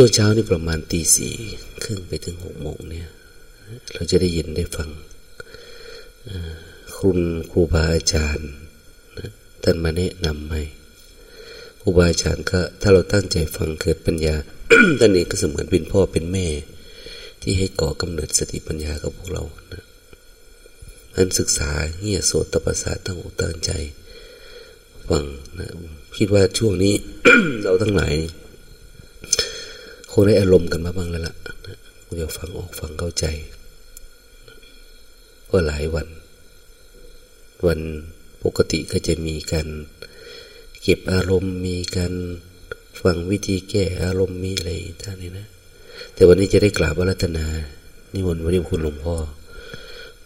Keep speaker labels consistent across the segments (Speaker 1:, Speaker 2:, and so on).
Speaker 1: ช่วงเช้านี่ประมาณตีสี่ครึ่งไปถึงหกโมงเนี่ย เราจะได้ยินได้ฟังคุณครูบาอาจารย์ท่านมาแนะนำให้ครูบาอาจารย์ก็ ถ้าเราตั้งใจฟังเกิดปัญญาท่านเองก็เสมือนเป็นพ่อเป็นแม่ ที่ให้ก่อกำเนิดสติปัญญากับพวกเรานะท่านศึกษาเงี่ยโสตประสาทตั้งอกตั้งใจฟังนะคิดว่าช่วงนี้เราทั้งหลาย งได้อารมณ์กันมาบ้างแล้วล่ะคงจะฟังออกฟังเข้าใจก็หลายวัน วันปกติก็จะมีการเก็บอารมณ์มีการฟังวิธีแก้อารมณ์มีอะไรท่านนี้นะ แต่วันนี้จะได้กราบวรัตนา นิมนต์วันนี้คุณหลวงพ่อ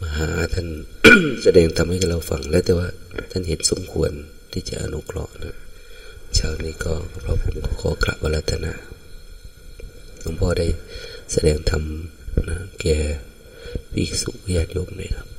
Speaker 1: มาหาท่านแสดงทำให้กับเราฟังแล้วแต่ว่าท่านเห็นสมควรที่จะอนุเคราะห์นะเช้านี้ก็พระผมขอกราบวรัตนา หลวงพ่อได้แสดงธรรมนะแก่ภิกษุญาติโยมเลยครับ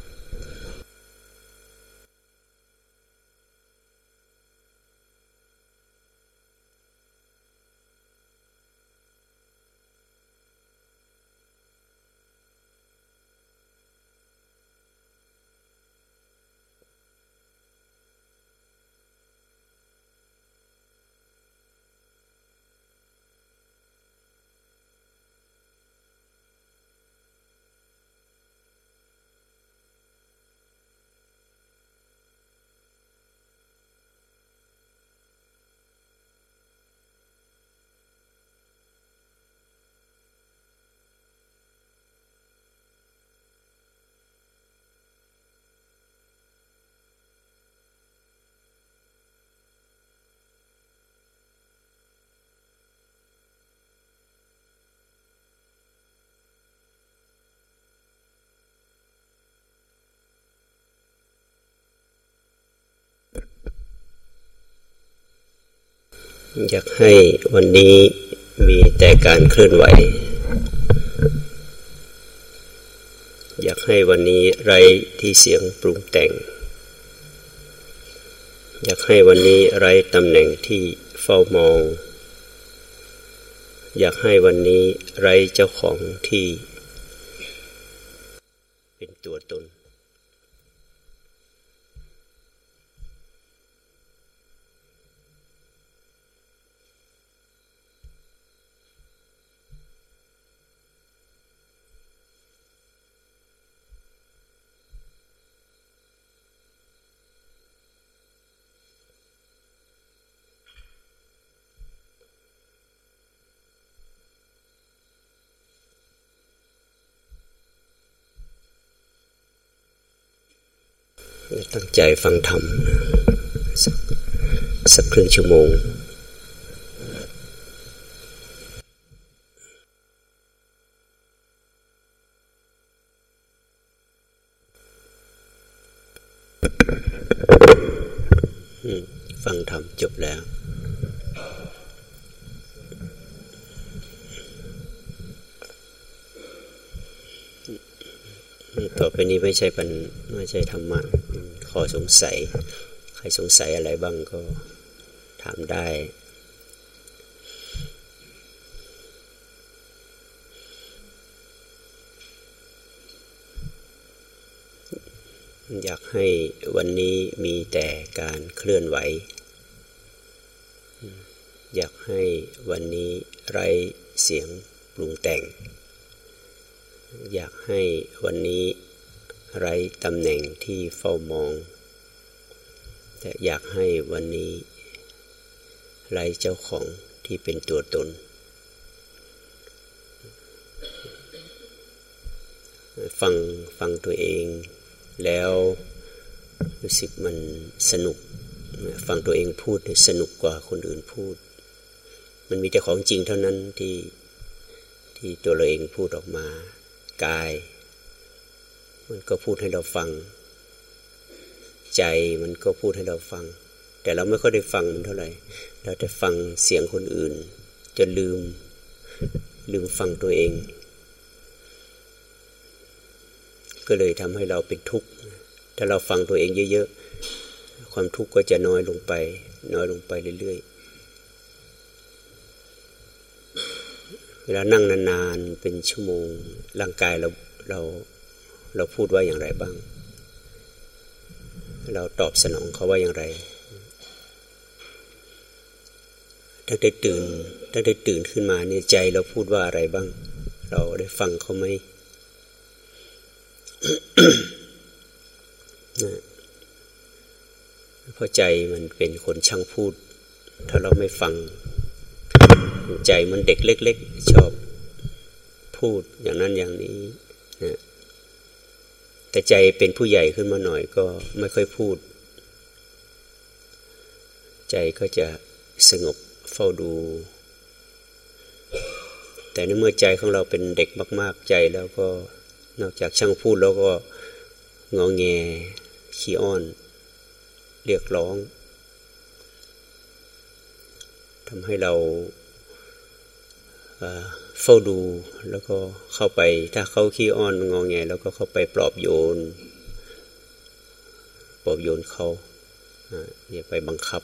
Speaker 2: อยากให้วันนี้มีแต่การเคลื่อนไหว อยากให้วันนี้ไรที่เสียงปรุงแต่ง อยากให้วันนี้ไรตำแหน่งที่เฝ้ามอง อยากให้วันนี้ไรเจ้าของที่ เป็นตัวตน ตั้งใจฟังธรรมสักสักครึ่งชั่วโมง ฟังธรรมจบแล้ว ต่อไปนี้ไม่ใช่ปัญไม่ใช่ธรรมะข้อสงสัย ใครสงสัยอะไรบ้างก็ถามได้ อยากให้วันนี้มีแต่การเคลื่อนไหว อยากให้วันนี้ไรเสียงปรุงแต่ง อยากให้วันนี้ไรตำแหน่งที่เฝ้ามอง แต่อยากให้วันนี้ไรเจ้าของที่เป็นตัวตน ฟังฟังตัวเองแล้วรู้สึกมันสนุก ฟังตัวเองพูดสนุกกว่าคนอื่นพูด มันมีแต่ของจริงเท่านั้นที่ที่ตัวเราเองพูดออกมา กาย มันก็พูดให้เราฟัง ใจมันก็พูดให้เราฟัง แต่เราไม่ค่อยได้ฟังมันเท่าไหร่ เราแต่ฟังเสียงคนอื่น จนลืม ลืมฟังตัวเอง ก็เลยทำให้เราเป็นทุกข์ ถ้าเราฟังตัวเองเยอะๆ ความทุกข์ก็จะน้อยลงไป น้อยลงไปเรื่อยๆ เวลานั่งนานๆเป็นชั่วโมง ร่างกายเราเราเราพูดว่าอย่างไรบ้าง เราตอบสนองเขาว่าอย่างไรถ้าได้ตื่นถ้าได้ตื่นขึ้นมาเนี่ยใจเราพูดว่าอะไรบ้าง เราได้ฟังเขาไหมเพราะใจมันเป็นคนช่างพูด ถ้าเราไม่ฟัง ใจมันเด็กเล็ก ๆ ชอบพูดอย่างนั้นอย่างนี้นะแต่ใจเป็นผู้ใหญ่ขึ้นมาหน่อยก็ไม่ค่อยพูด ใจก็จะสงบเฝ้าดู แต่ในเมื่อใจของเราเป็นเด็กมาก ๆ ใจแล้วก็นอกจากช่างพูดแล้วก็งอแงขี้อ้อน เรียกร้องทำให้เรา เฝ้าดูแล้วก็เข้าไป ถ้าเขาขี้อ้อนงองแงแล้วก็เข้าไปปลอบโยน ปลอบโยนเขาอย่าไปบังคับ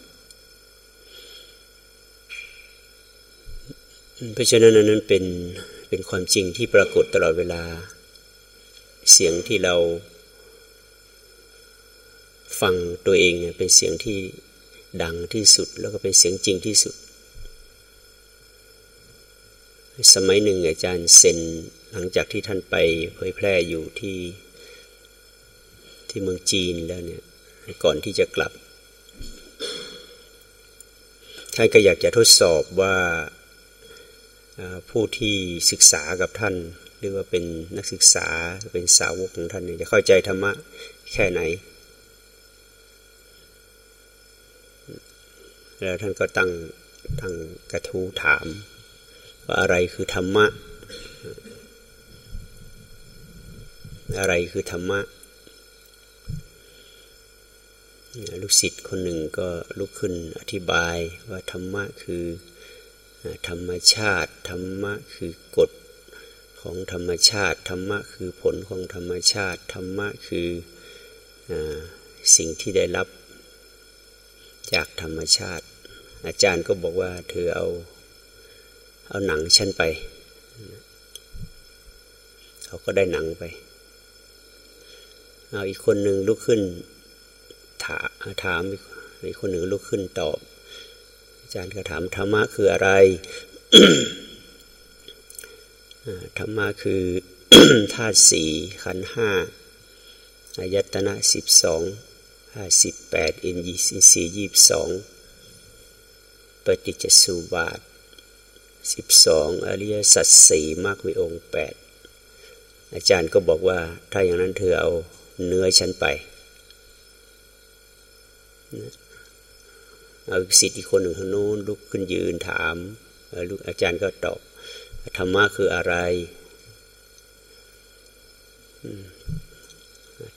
Speaker 2: เพราะฉะนั้นนั้นเป็นเป็นความจริงที่ปรากฏตลอดเวลา เสียงที่เรา ฟังตัวเองเนี่ยเป็นเสียงที่ดังที่สุด แล้วก็เป็นเสียงจริงที่สุด สมัยหนึ่งอาจารย์เซนหลังจากที่ท่านไปเผยแพร่อยู่ที่ที่เมืองจีนแล้วเนี่ยก่อนที่จะกลับ ท่านก็อยากจะทดสอบว่าผู้ที่ศึกษากับท่าน หรือว่าเป็นนักศึกษาเป็นสาวกของท่านเนี่ยจะเข้าใจธรรมะแค่ไหน แล้วท่านก็ตั้งตั้งกระทู้ถาม ว่าอะไรคือธรรมะ อะไรคือธรรมะ ลูกศิษย์คนหนึ่งก็ลุกขึ้นอธิบายว่าธรรมะคือธรรมชาติ ธรรมะคือกฎของธรรมชาติ ธรรมะคือผลของธรรมชาติ ธรรมะคืออสิ่งที่ได้รับจากธรรมชาติ อาจารย์ก็บอกว่าเธอเอา เอาหนังฉันไป เขาก็ได้หนังไป เอาอีกคนหนึ่งลุกขึ้นถาถามอีกคนหนึ่งลุกขึ้นตอบ อาจารย์ก็ถามธรรมะคืออะไรธรรมะคือธาตุสี่ขันห้าอายตนะสิบสองห้าสิบแปดอินยีสินสี่ยี่สองปฏิจจสุบาท สิบสองอริยสัจสี่มากมีองค์แปดอาจารย์ก็บอกว่า ถ้าอย่างนั้นเธอเอาเนื้อฉันไปเอาสิทธิคนหนึ่งทางโน้นลุกขึ้นยืนถามลูกอาจารย์ก็ตอบธรรมะคืออะไร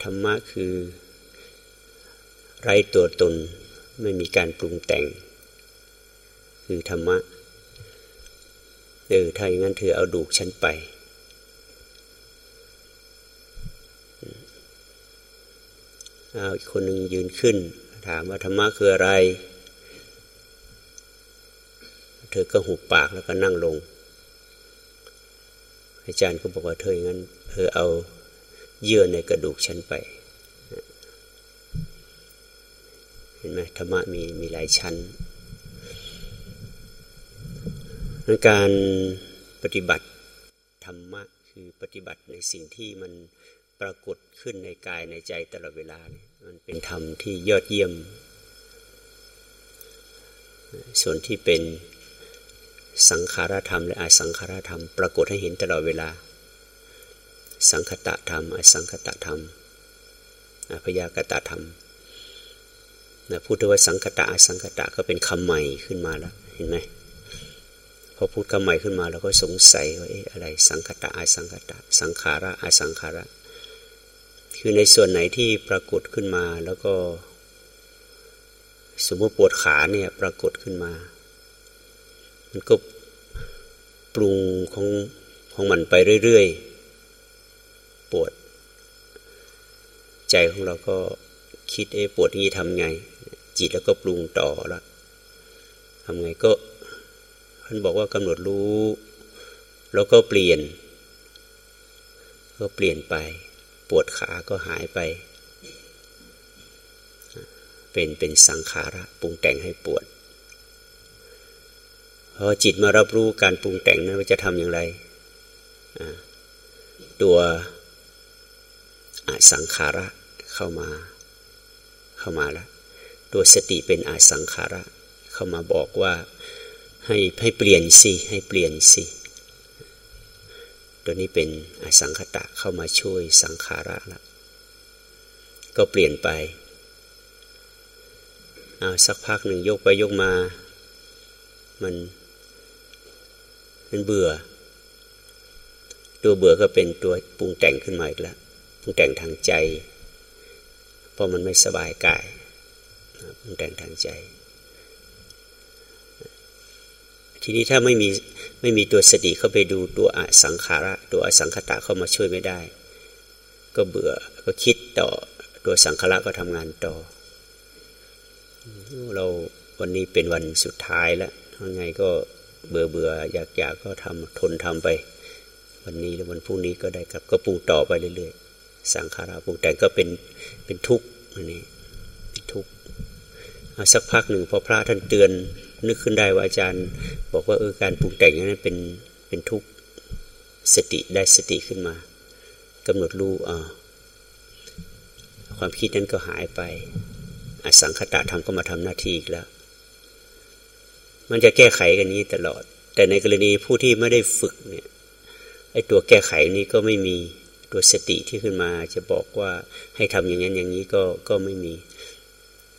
Speaker 2: ธรรมะคือไรตัวตนไม่มีการปรุงแต่ง คือธรรมะ เออถ้าอย่างนั้นเธอเอาดูกฉันไป เอาอีกคนหนึ่งยืนขึ้น ถามว่าธรรมะคืออะไร เธอก็หุบปากแล้วก็นั่งลง อาจารย์ก็บอกว่าเธออย่างนั้น เธอเอาเยื่อในกระดูกฉันไปเห็นไหมธรรมะมีมีหลายชั้น การปฏิบัติธรรมะคือปฏิบัติในสิ่งที่มันปรากฏขึ้นในกายในใจตลอดเวลาเนี่ยมันเป็นธรรมที่ยอดเยี่ยม ส่วนที่เป็นสังขารธรรมและอสังขารธรรม ปรากฏให้เห็นตลอดเวลา สังคตะธรรมอสังคตะธรรมอพยากตะธรรมนะพูดถึงว่าสังคตะอสังคตะก็เป็นคำใหม่ขึ้นมาแล้วเห็นไหม อพูดคำใหม่ขึ้นมาเราก็สงสัยว่าเอ๊ะอะไรสังคตะอาสังคตะ สังขาระอาสังขาระ คือในส่วนไหนที่ปรากฏขึ้นมาแล้วก็ สมมติปวดขาเนี่ยปรากฏขึ้นมา มันก็ปรุงของของมันไปเรื่อยๆ ปวด ใจของเราก็คิดเอ๊ะปวดนี้ทำไง จิตแล้วก็ปรุงต่อละทำไงก็ ท่านบอกว่ากำหนดรู้ แล้วก็เปลี่ยน ก็เปลี่ยนไป ปวดขาก็หายไป เป็นเป็นสังขาระปรุงแต่งให้ปวดพอจิตมารับรู้การปรุงแต่งนั้นว่าจะทำอย่างไร ตัวอสังขาระเข้ามาเข้ามาแล้วตัวสติเป็นอาสังขาระ เข้ามาบอกว่า ให้ให้เปลี่ยนสิให้เปลี่ยนสิตัวนี้เป็นอสังขตะเข้ามาช่วยสังขาระละก็เปลี่ยนไปเอาสักพักหนึ่งยกไปยกมา มันมันเบื่อ ตัวเบื่อก็เป็นตัวปรุงแต่งขึ้นมาอีกแล้วปรุงแต่งทางใจ เพราะมันไม่สบายกายปรุงแต่งทางใจ ทีนี้ถ้าไม่มีไม่มีตัวสติเข้าไปดูตัวอสังขาระตัวอสังขตะเข้ามาช่วยไม่ได้ ก็เบื่อก็คิดต่อตัวสังขารก็ทำงานต่อ เราวันนี้เป็นวันสุดท้ายแล้วยังไงก็เบื่อเบื่ออยากอยากก็ทำทนทำไป วันนี้หรือวันพรุ่งนี้ก็ได้ครับก็ปรุงต่อไปเรื่อยๆ สังขาระปรุงแต่งก็เป็นเป็นทุกข์อันนี้ทุกข์สักพักหนึ่งพอพระท่านเตือน นึกขึ้นได้ว่าอาจารย์บอกว่าเออการปรุงแต่งนั้นเป็นเป็นทุกข์สติได้สติขึ้นมากำหนดรู้อ่าความคิดนั้นก็หายไปอสังคตะธรรมก็มาทำหน้าที่อีกแล้ว มันจะแก้ไขกันนี้ตลอด แต่ในกรณีผู้ที่ไม่ได้ฝึกเนี่ยไอ้ตัวแก้ไขนี้ก็ไม่มีตัวสติที่ขึ้นมา จะบอกว่าให้ทำอย่างนั้นอย่างนี้ก็ก็ไม่มี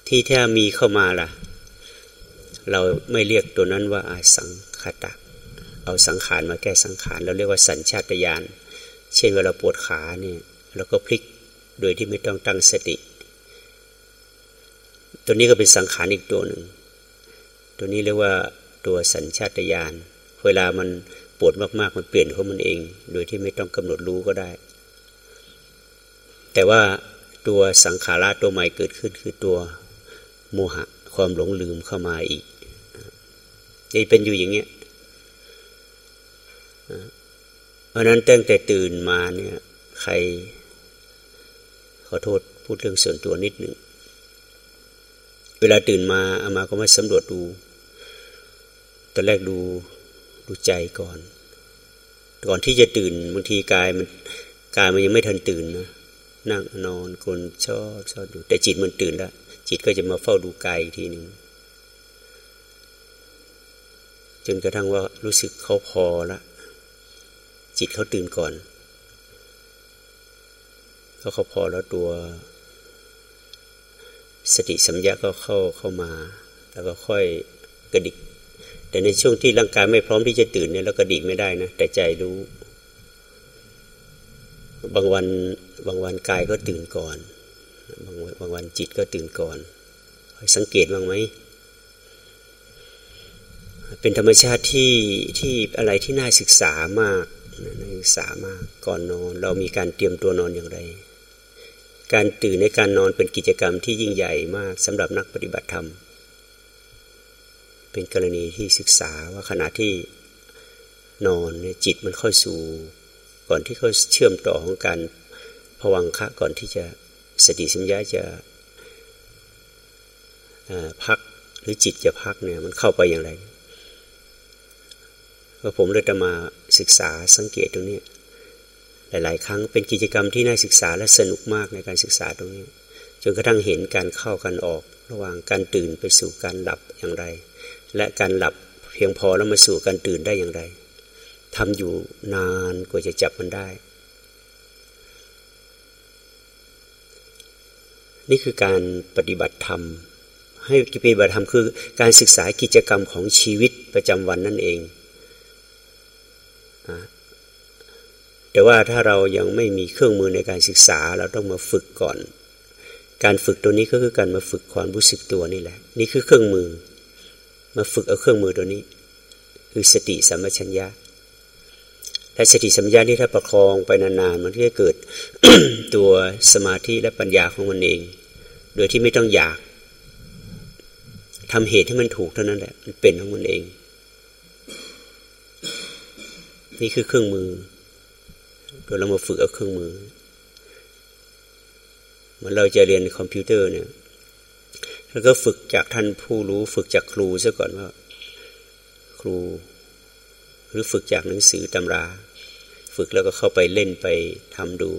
Speaker 2: ที่ถ้ามีเข้ามาล่ะ เราไม่เรียกตัวนั้นว่าอาสังคตะ เอาสังขารมาแก้สังขาร เราเรียกว่าสัญชาตญาณ เช่นเวลาปวดขาเนี่ยเราก็พลิกโดยที่ไม่ต้องตั้งสติ ตัวนี้ก็เป็นสังขารอีกตัวหนึ่ง ตัวนี้เรียกว่าตัวสัญชาตญาณ เวลามันปวดมากๆ มันเปลี่ยนของมันเอง โดยที่ไม่ต้องกำหนดรู้ก็ได้ แต่ว่าตัวสังขาราตัวใหม่เกิดขึ้นคือตัวโมหะความหลงลืมเข้ามาอีก จะเป็นอยู่อย่างเงี้ยเพราะนั้นตั้งแต่ตื่นมาเนี่ย ใคร ขอโทษพูดเรื่องส่วนตัวนิดหนึ่ง เวลาตื่นมาอามาก็มาสำรวจดูตอนแรกดูดูใจก่อน ก่อนที่จะตื่นบางทีกายมันกายมันยังไม่ทันตื่นนะนั่งนอนคนชอบชอบดูแต่จิตมันตื่นแล้วจิตก็จะมาเฝ้าดูกายอีกทีหนึ่ง จนกระทั่งว่ารู้สึกเขาพอละ จิตเขาตื่นก่อนก็เขาพอแล้วตัว สติสัมยาก็เข้าเข้ามา แล้วก็ค่อยกระดิก แต่ในช่วงที่ร่างกายไม่พร้อมที่จะตื่นเนี่ยเรากระดิกไม่ได้นะแต่ใจรู้ บางวันบางวันกายก็ตื่นก่อน บางบางวันจิตก็ตื่นก่อนสังเกตบ้างไหม เป็นธรรมชาติที่ที่อะไรที่น่าศึกษามากน่าศึกษามากก่อนนอน เรามีการเตรียมตัวนอนอย่างไร การตื่นในการนอนเป็นกิจกรรมที่ยิ่งใหญ่มากสำหรับนักปฏิบัติธรรม เป็นกรณีที่ศึกษาว่าขณะที่นอนเนี่ยจิตมันเข้าสู่ ก่อนที่เขาเชื่อมต่อของการผวังคะก่อนที่จะสติสัมยาจะพักหรือจิตจะพักเนี่ยมันเข้าไปอย่างไร ผมเลยจะมาศึกษาสังเกตตรงนี้ หลาย ๆ ครั้งเป็นกิจกรรมที่น่าศึกษาและสนุกมากในการศึกษาตรงนี้ จนกระทั่งเห็นการเข้ากันออก ระหว่างการตื่นไปสู่การหลับอย่างไร และการหลับเพียงพอแล้วมาสู่การตื่นได้อย่างไรทำอยู่นานกว่าจะจับมันได้ นี่คือการปฏิบัติธรรมให้ปฏิบัติธรรมคือการศึกษากิจกรรมของชีวิตประจำวันนั่นเอง แต่ว่าถ้าเรายังไม่มีเครื่องมือในการศึกษา เราต้องมาฝึกก่อน การฝึกตัวนี้ก็คือการมาฝึกความรู้สึกตัวนี่แหละ นี่คือเครื่องมือ มาฝึกเอาเครื่องมือตัวนี้ คือสติสัมปชัญญะและสติสัมปชัญญะที่ถ้าประคองไปนานๆมันก็จะเกิดตัวสมาธิและปัญญาของมันเอง โดยที่ไม่ต้องอยากทำเหตุให้มันถูกเท่านั้นแหละ มันเป็นของมันเอง นี่คือเครื่องมือเรามาฝึกเอาเครื่องมือเหมือนเราจะเรียนคอมพิวเตอร์เนี่ยแล้วก็ฝึกจากท่านผู้รู้ ฝึกจากครูซะก่อนว่า ครู หรือฝึกจากหนังสือตำรา ฝึกแล้วก็เข้าไปเล่นไปทำดู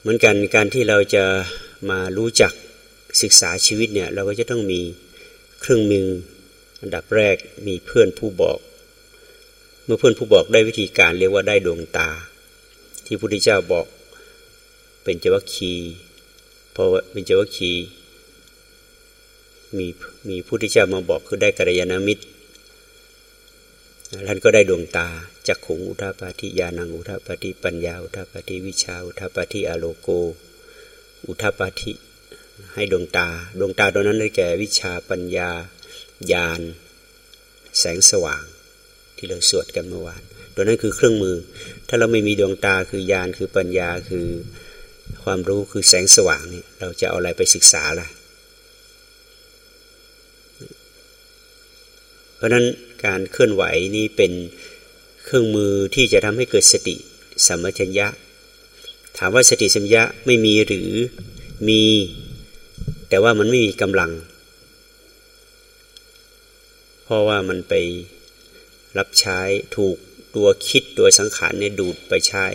Speaker 2: เหมือนกันการที่เราจะมารู้จักศึกษาชีวิตเนี่ย เราก็จะต้องมีเครื่องมืออันดับแรกมีเพื่อนผู้บอก มื่อเพื่อนผู้บอกได้วิธีการเรียกว่าได้ดวงตา ที่พระพุทธเจ้าบอกเป็นเจวัคคีเพราะว่าเป็นเจวัคคีมีมีผู้ที่จะมาบอกคือได้กัลยาณมิตรท่านก็ได้ดวงตาจักขุงอุทาปาธิญาณังอุทาปาธิปัญญาอุทาปาธิวิชาอุทาปาธิอโลโก อุทาปาธิให้ดวงตา ดวงตาตัวนั้นได้แก่วิชาปัญญาญาณแสงสว่าง ที่เราสวดกันเมื่อวาน ตัวนั้นคือเครื่องมือ ถ้าเราไม่มีดวงตาคือญาณคือปัญญาคือความรู้คือแสงสว่างนี่เราจะเอาอะไรไปศึกษาล่ะ เพราะนั้นการเคลื่อนไหวนี้เป็นเครื่องมือที่จะทำให้เกิดสติสัมปชัญญะ ถามว่าสติสัมปชัญญะไม่มีหรือมี แต่ว่ามันไม่มีกำลัง เพราะว่ามันไป รับใช้ถูกตัวคิดตัวสังขารเนี่ยดูดไปใช้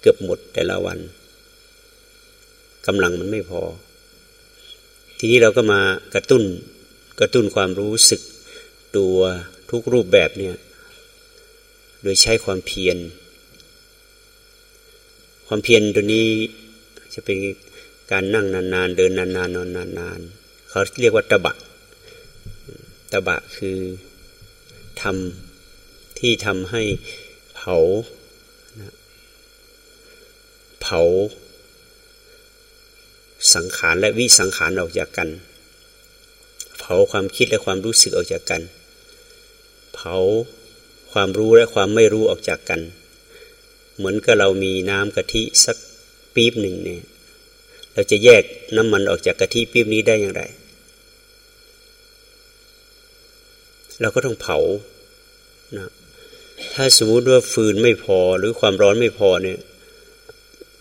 Speaker 2: เกือบหมดแต่ละวันกำลังมันไม่พอ ทีนี้เราก็มากระตุ้นกระตุ้นความรู้สึกตัวทุกรูปแบบเนี่ยโดยใช้ความเพียร ความเพียรตัวนี้จะเป็นการนั่งนานๆ เดินนานๆนอนนานๆเขาเรียกว่าตะบะตะบะคือ ทำที่ทำให้เผาเผา สังขารและวิสังขารออกจากกัน เผาความคิดและความรู้สึกออกจากกัน เผาความรู้และความไม่รู้ออกจากกัน เหมือนกับเรามีน้ำกะทิสักปี๊บหนึ่งเนี่ยเราจะแยกน้ำมันออกจากกะทิปี๊บนี้ได้อย่างไร เราก็ต้องเผานะถ้าสมมติว่าฟืนไม่พอหรือความร้อนไม่พอเนี่ย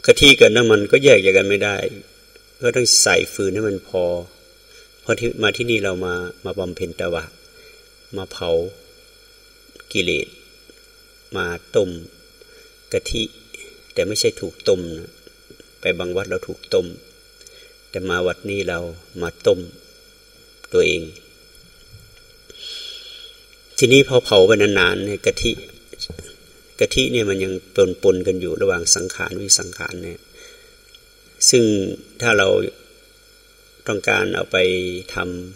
Speaker 2: กะทิกับน้ำมันก็แยกจากกันไม่ได้ ก็ต้องใส่ฟืนให้มันพอพอที่มาที่นี่เรามามาบำเพ็ญตะวะ มาเผากิเลสมาต้มกะทิ แต่ไม่ใช่ถูกต้มนะไปบางวัดเราถูกต้ม แต่มาวัดนี้เรามาต้มตัวเอง ทีนี้พอเผาไปนานๆเนี่ยกะทิกะทิเนี่ยมันยังปนปนกันอยู่ระหว่างสังขารวิสังขารเนี่ย ซึ่งถ้าเราต้องการเอาไปท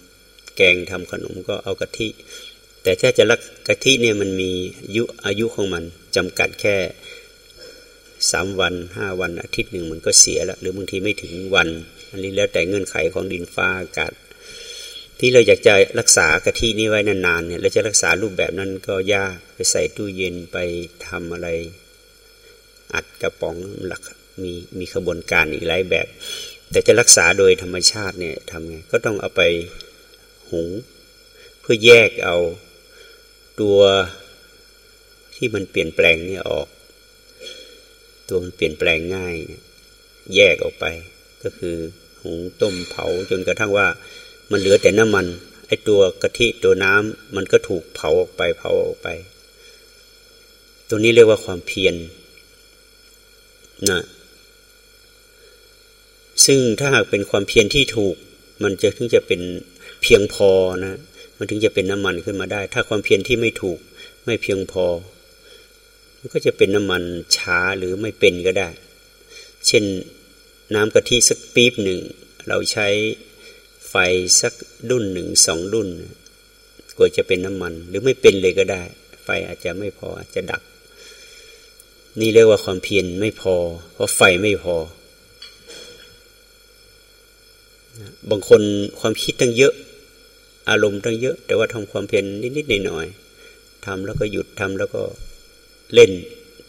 Speaker 2: ำแกงทำขนมก็เอากะทิ แต่ถ้าจะรักกะทิเนี่ยมันมีอายุอายุของมันจำกัดแค่สามวันห้าวันอาทิตย์หนึ่งมันก็เสียล้วหรือบางทีไม่ถึงวัน อันนี้แล้วแต่เงื่อนไขของดินฟ้าอากาศ ที่เราอยากจะรักษากะทินี้ไว้นานๆเนี่ยเราจะรักษารูปแบบนั้นก็ยากไปใส่ตู้เย็นไปทำอะไร อัดกระป๋องหลักมีมีขบวนการอีกหลายแบบ แต่จะรักษาโดยธรรมชาติเนี่ยทำไงก็ต้องเอาไปหุงเพื่อแยกเอาตัวที่มันเปลี่ยนแปลงนี่ออก ตัวมันเปลี่ยนแปลงง่าย แยกออกไป ก็คือหุงต้มเผาจนกระทั่งว่า มันเหลือแต่น้ำมันไอตัวกะทิตัวน้ำมันก็ถูกเผาออกไปเผาออกไป ตัวนี้เรียกว่าความเพียรนะซึ่งถ้าหากเป็นความเพียรที่ถูก มันจะถึงจะเป็นเพียงพอนะ มันถึงจะเป็นน้ำมันขึ้นมาได้ ถ้าความเพียรที่ไม่ถูก ไม่เพียงพอ มันก็จะเป็นน้ำมันช้าหรือไม่เป็นก็ได้ เช่นน้ำกะทิสักปี๊บหนึ่ง เราใช้ ไฟสักดุนหนึ่งสองดุนกว่าจะเป็นน้ำมัน หรือไม่เป็นเลยก็ได้ ไฟอาจจะไม่พออาจจะดับ นี่เรียกว่าความเพียรไม่พอ เพราะไฟไม่พอ บางคนความคิดตั้งเยอะ อารมณ์ตั้งเยอะ แต่ว่าทำความเพียรนิดๆหน่อยๆทำแล้วก็หยุดทำแล้วก็เล่น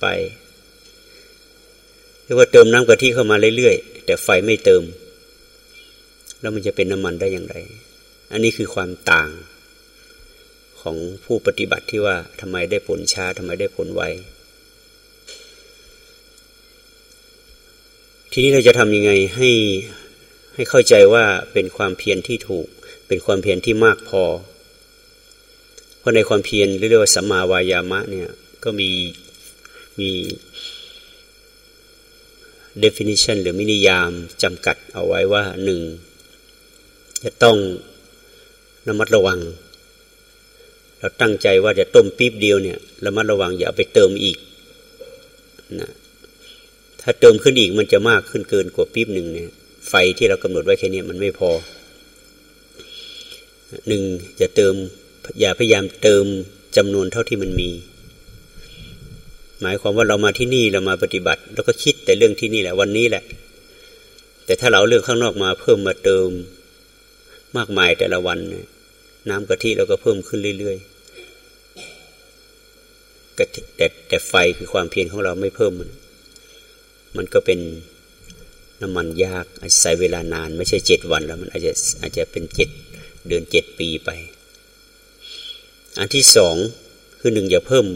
Speaker 2: ไปเรียกว่าเติมน้ำกะทิเข้ามาเรื่อยๆแต่ไฟไม่เติม แล้วมันจะเป็นน้ำมันได้อย่างไร อันนี้คือความต่างของผู้ปฏิบัติที่ว่าทำไมได้ผลช้าทำไมได้ผลไวทีนี้เราจะทำยังไงให้ให้เข้าใจว่าเป็นความเพียรที่ถูก เป็นความเพียรที่มากพอ เพราะในความเพียรเรียกว่าสัมมาวายามะเนี่ยก็มีมี definition หรือมินิยามจำกัดเอาไว้ว่าหนึ่ง จะต้องระมัดระวัง เราตั้งใจว่าจะต้มปี๊บเดียวเนี่ยระมัดระวังอย่าไปเติมอีกนะถ้าเติมขึ้นอีกมันจะมากขึ้นเกินกว่าปี๊บหนึ่งเนี่ย ไฟที่เรากำหนดไว้แค่นี้มันไม่พอหนึ่งจะเติมอย่าพยายามเติมจำนวนเท่าที่มันมี หมายความว่าเรามาที่นี่เรามาปฏิบัติ แล้วก็คิดแต่เรื่องที่นี่แหละวันนี้แหละ แต่ถ้าเราเรื่องข้างนอกมาเพิ่มมาเติม มากมายแต่ละวันน้ำกะทิเราก็เพิ่มขึ้นเรื่อยๆแต่แต่ไฟคือความเพียรของเราไม่เพิ่ม มันมันก็เป็นน้ำมันยากอาศัยเวลานาน ไม่ใช่เจ็ดวันแล้วมันอาจจะอาจจะเป็นเจ็ดเดือนเจ็ดปีไป อันที่สองคือหนึ่งอย่าเพิ่ม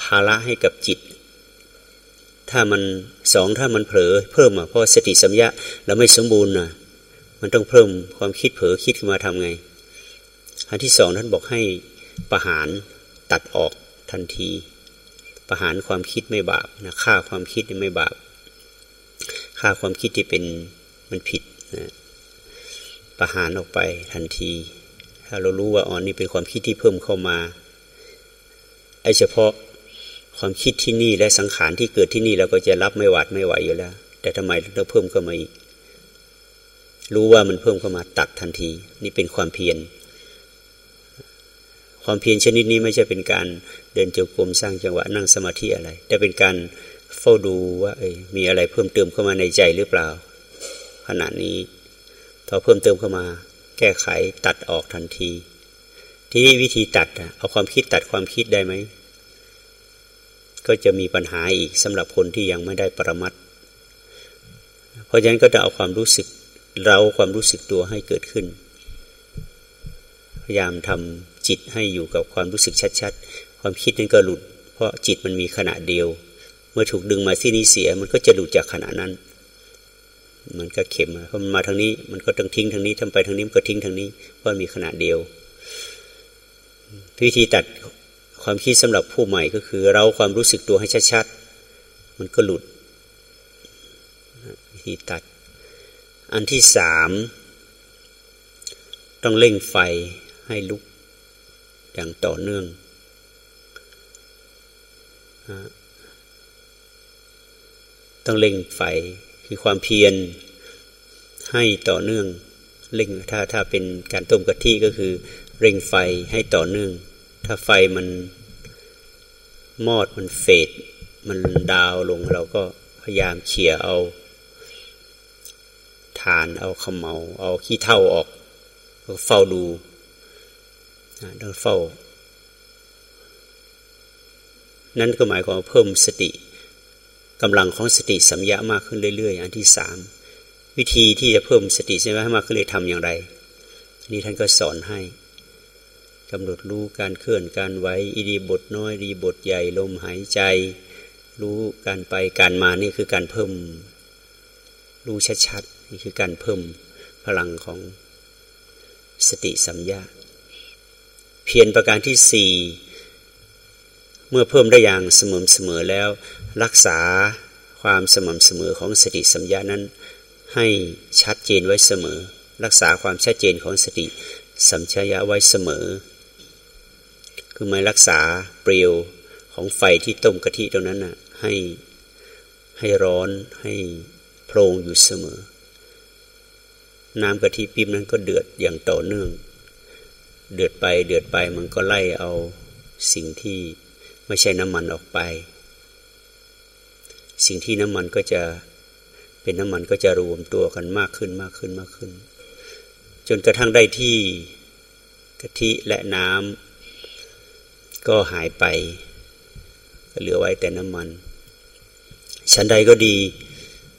Speaker 2: ภาระให้กับจิต ถ้ามันสองถ้ามันเผลอเพิ่มอะเพราะสติสัมยาเราไม่สมบูรณ์นะ มันต้องเพิ่มความคิดเผลอคิดขึ้นมาทำไงอันที่สองท่านบอกให้ประหารตัดออกทันที ประหารความคิดไม่บาปนะฆ่าความคิดไม่บาปฆ่าความคิดที่เป็นมันผิดนะประหารออกไปทันที ถ้าเรารู้ว่าอ๋อนี่เป็นความคิดที่เพิ่มเข้ามาไอ้เฉพาะความคิดที่นี่และสังขารที่เกิดที่นี่เราก็จะรับไม่หวาดไม่ไหวอยู่แล้ว แต่ทำไมเราเพิ่มเข้ามาอีก รู้ว่ามันเพิ่มเข้ามาตัดทันที นี่เป็นความเพียร ความเพียรชนิดนี้ไม่ใช่เป็นการเดินจงกรมสร้างจังหวะนั่งสมาธิอะไร แต่เป็นการเฝ้าดูว่ามีอะไรเพิ่มเติมเข้ามาในใจหรือเปล่า ขณะนี้พอเพิ่มเติมเข้ามา แก้ไขตัดออกทันที ที่วิธีตัดเอาความคิดตัดความคิดได้ไหมก็จะมีปัญหาอีกสำหรับคนที่ยังไม่ได้ปรมัตเพราะฉะนั้นก็จะเอาความรู้สึก เราความรู้สึกตัวให้เกิดขึ้น พยายามทำจิตให้อยู่กับความรู้สึกชัด ๆ ความคิดนั้นก็หลุด เพราะจิตมันมีขณะเดียว เมื่อถูกดึงมาที่นี้เสีย มันก็จะหลุดจากขณะนั้น มันก็เข็มเพราะมันมาทางนี้ มันก็ต้องทิ้งทางนี้ทำไปทางนี้มันก็ทิ้งทางนี้เพราะมีขณะเดียววิธีตัดความคิดสำหรับผู้ใหม่ก็คือ เราความรู้สึกตัวให้ชัดๆมันก็หลุดวิธีตัด อันที่สามต้องเร่งไฟให้ลุกอย่างต่อเนื่อง ต้องเร่งไฟคือความเพียรให้ต่อเนื่องเร่งถ้าถ้าเป็นการต้มกะทิก็คือ เร่งไฟให้ต่อเนื่อง ถ้าไฟมันมอดมันเฟด มันดาวลงเราก็พยายามเขี่ยเอา ทาน เอาขมเมา เอาขี้เท่าออก เฝ้าดูต้องเฝ้า นั่นก็หมายความเพิ่มสติกำลังของสติสัมยะมากขึ้นเรื่อยๆ อันที่สามวิธีที่จะเพิ่มสติสัมยะให้มากขึ้นเลยทำอย่างไรนี่ท่านก็สอนให้กำหนดรู้การเคลื่อนการไหวอิริบทน้อยรีบทใหญ่ลมหายใจ รู้การไปการมานี่คือการเพิ่ม รู้ชัดๆ นี่คือการเพิ่มพลังของสติสัมยาเพียรประการที่สี่เมื่อเพิ่มได้อย่างสม่ำเสมอแล้ว รักษาความสม่ำเสมอของสติสัมยานั้น ให้ชัดเจนไว้เสมอ รักษาความชัดเจนของสติสัมชยะไว้เสมอ คือไม่รักษาเปลวของไฟที่ต้มกะทิตรงนั้นน่ะให้ให้ร้อนให้โพรงอยู่เสมอ น้ำกะทิปิ๊บนั้นก็เดือดอย่างต่อเนื่อง เดือดไปเดือดไปมันก็ไล่เอาสิ่งที่ไม่ใช่น้ำมันออกไป สิ่งที่น้ำมันก็จะเป็นน้ำมันก็จะรวมตัวกันมากขึ้นมากขึ้นมากขึ้น จนกระทั่งได้ที่กะทิและน้ำก็หายไปเหลือไว้แต่น้ำมัน ชั้นใดก็ดี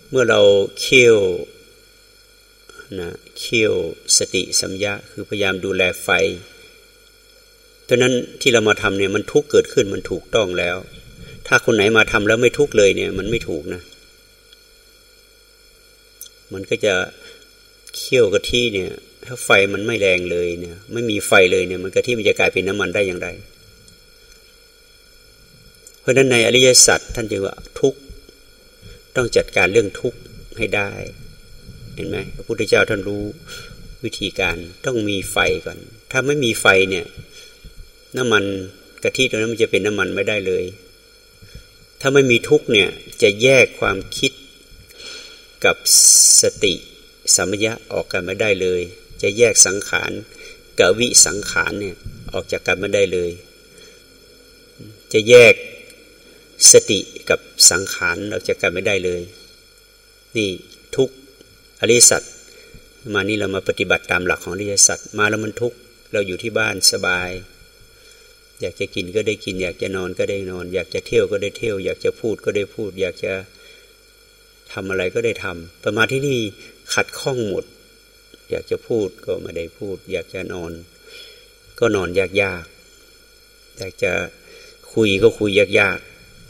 Speaker 2: เมื่อเราเคี่ยว นะเคี่ยวสติสัมยาคือพยายามดูแลไฟเพราะนั้นที่เรามาทำเนี่ยมันทุกเกิดขึ้นมันถูกต้องแล้ว ถ้าคนไหนมาทำแล้วไม่ทุกเลยเนี่ย มันไม่ถูกนะ มันก็จะเคี่ยวกะทิเนี่ย ถ้าไฟมันไม่แรงเลยเนี่ย ไม่มีไฟเลยเนี่ย มันกะทิมันจะกลายเป็นน้ำมันได้อย่างไร เพราะนั้นในอริยสัจท่านจึงว่าทุกต้องจัดการเรื่องทุกให้ได้ เห็นไหมพระพุทธเจ้าท่านรู้วิธีการต้องมีไฟก่อน ถ้าไม่มีไฟเนี่ย น้ำมันกะทิตัวนั้นมันจะเป็นน้ำมันไม่ได้เลย ถ้าไม่มีทุกเนี่ยจะแยกความคิดกับสติสัมยะออกกันไม่ได้เลย จะแยกสังขารกับวิสังขารเนี่ยออกจากกันไม่ได้เลย จะแยกสติกับสังขารออกจากกันไม่ได้เลย นี่ทุก อริสัตมานี่เรามาปฏิบัติตามหลักของอริยสัจมาแล้วมันทุกข์เราอยู่ที่บ้านสบาย อยากจะกินก็ได้กิน อยากจะนอนก็ได้นอน อยากจะเที่ยวก็ได้เที่ยว อยากจะพูดก็ได้พูด อยากจะทำอะไรก็ได้ทำประมาที่นี่ขัดข้องหมด อยากจะพูดก็ไม่ได้พูด อยากจะนอน ก็นอนยากยากอยากจะคุยก็คุยยากยาก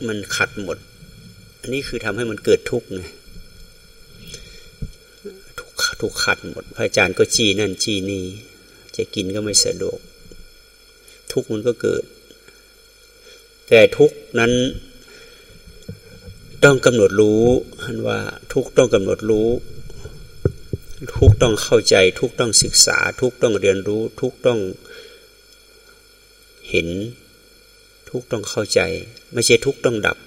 Speaker 2: มันขัดหมด อันนี้คือทำให้มันเกิดทุกข์ไง ทุกขัดหมด พระอาจารย์ก็จี้นั่นจี้นี่จะกินก็ไม่สะดวก ทุกมันก็เกิด แต่ทุกนั้นต้องกำหนดรู้ท่านว่าทุกต้องกำหนดรู้ ทุกต้องเข้าใจ ทุกต้องศึกษา ทุกต้องเรียนรู้ ทุกต้องเห็น ทุกต้องเข้าใจ ไม่ใช่ทุกต้องดับ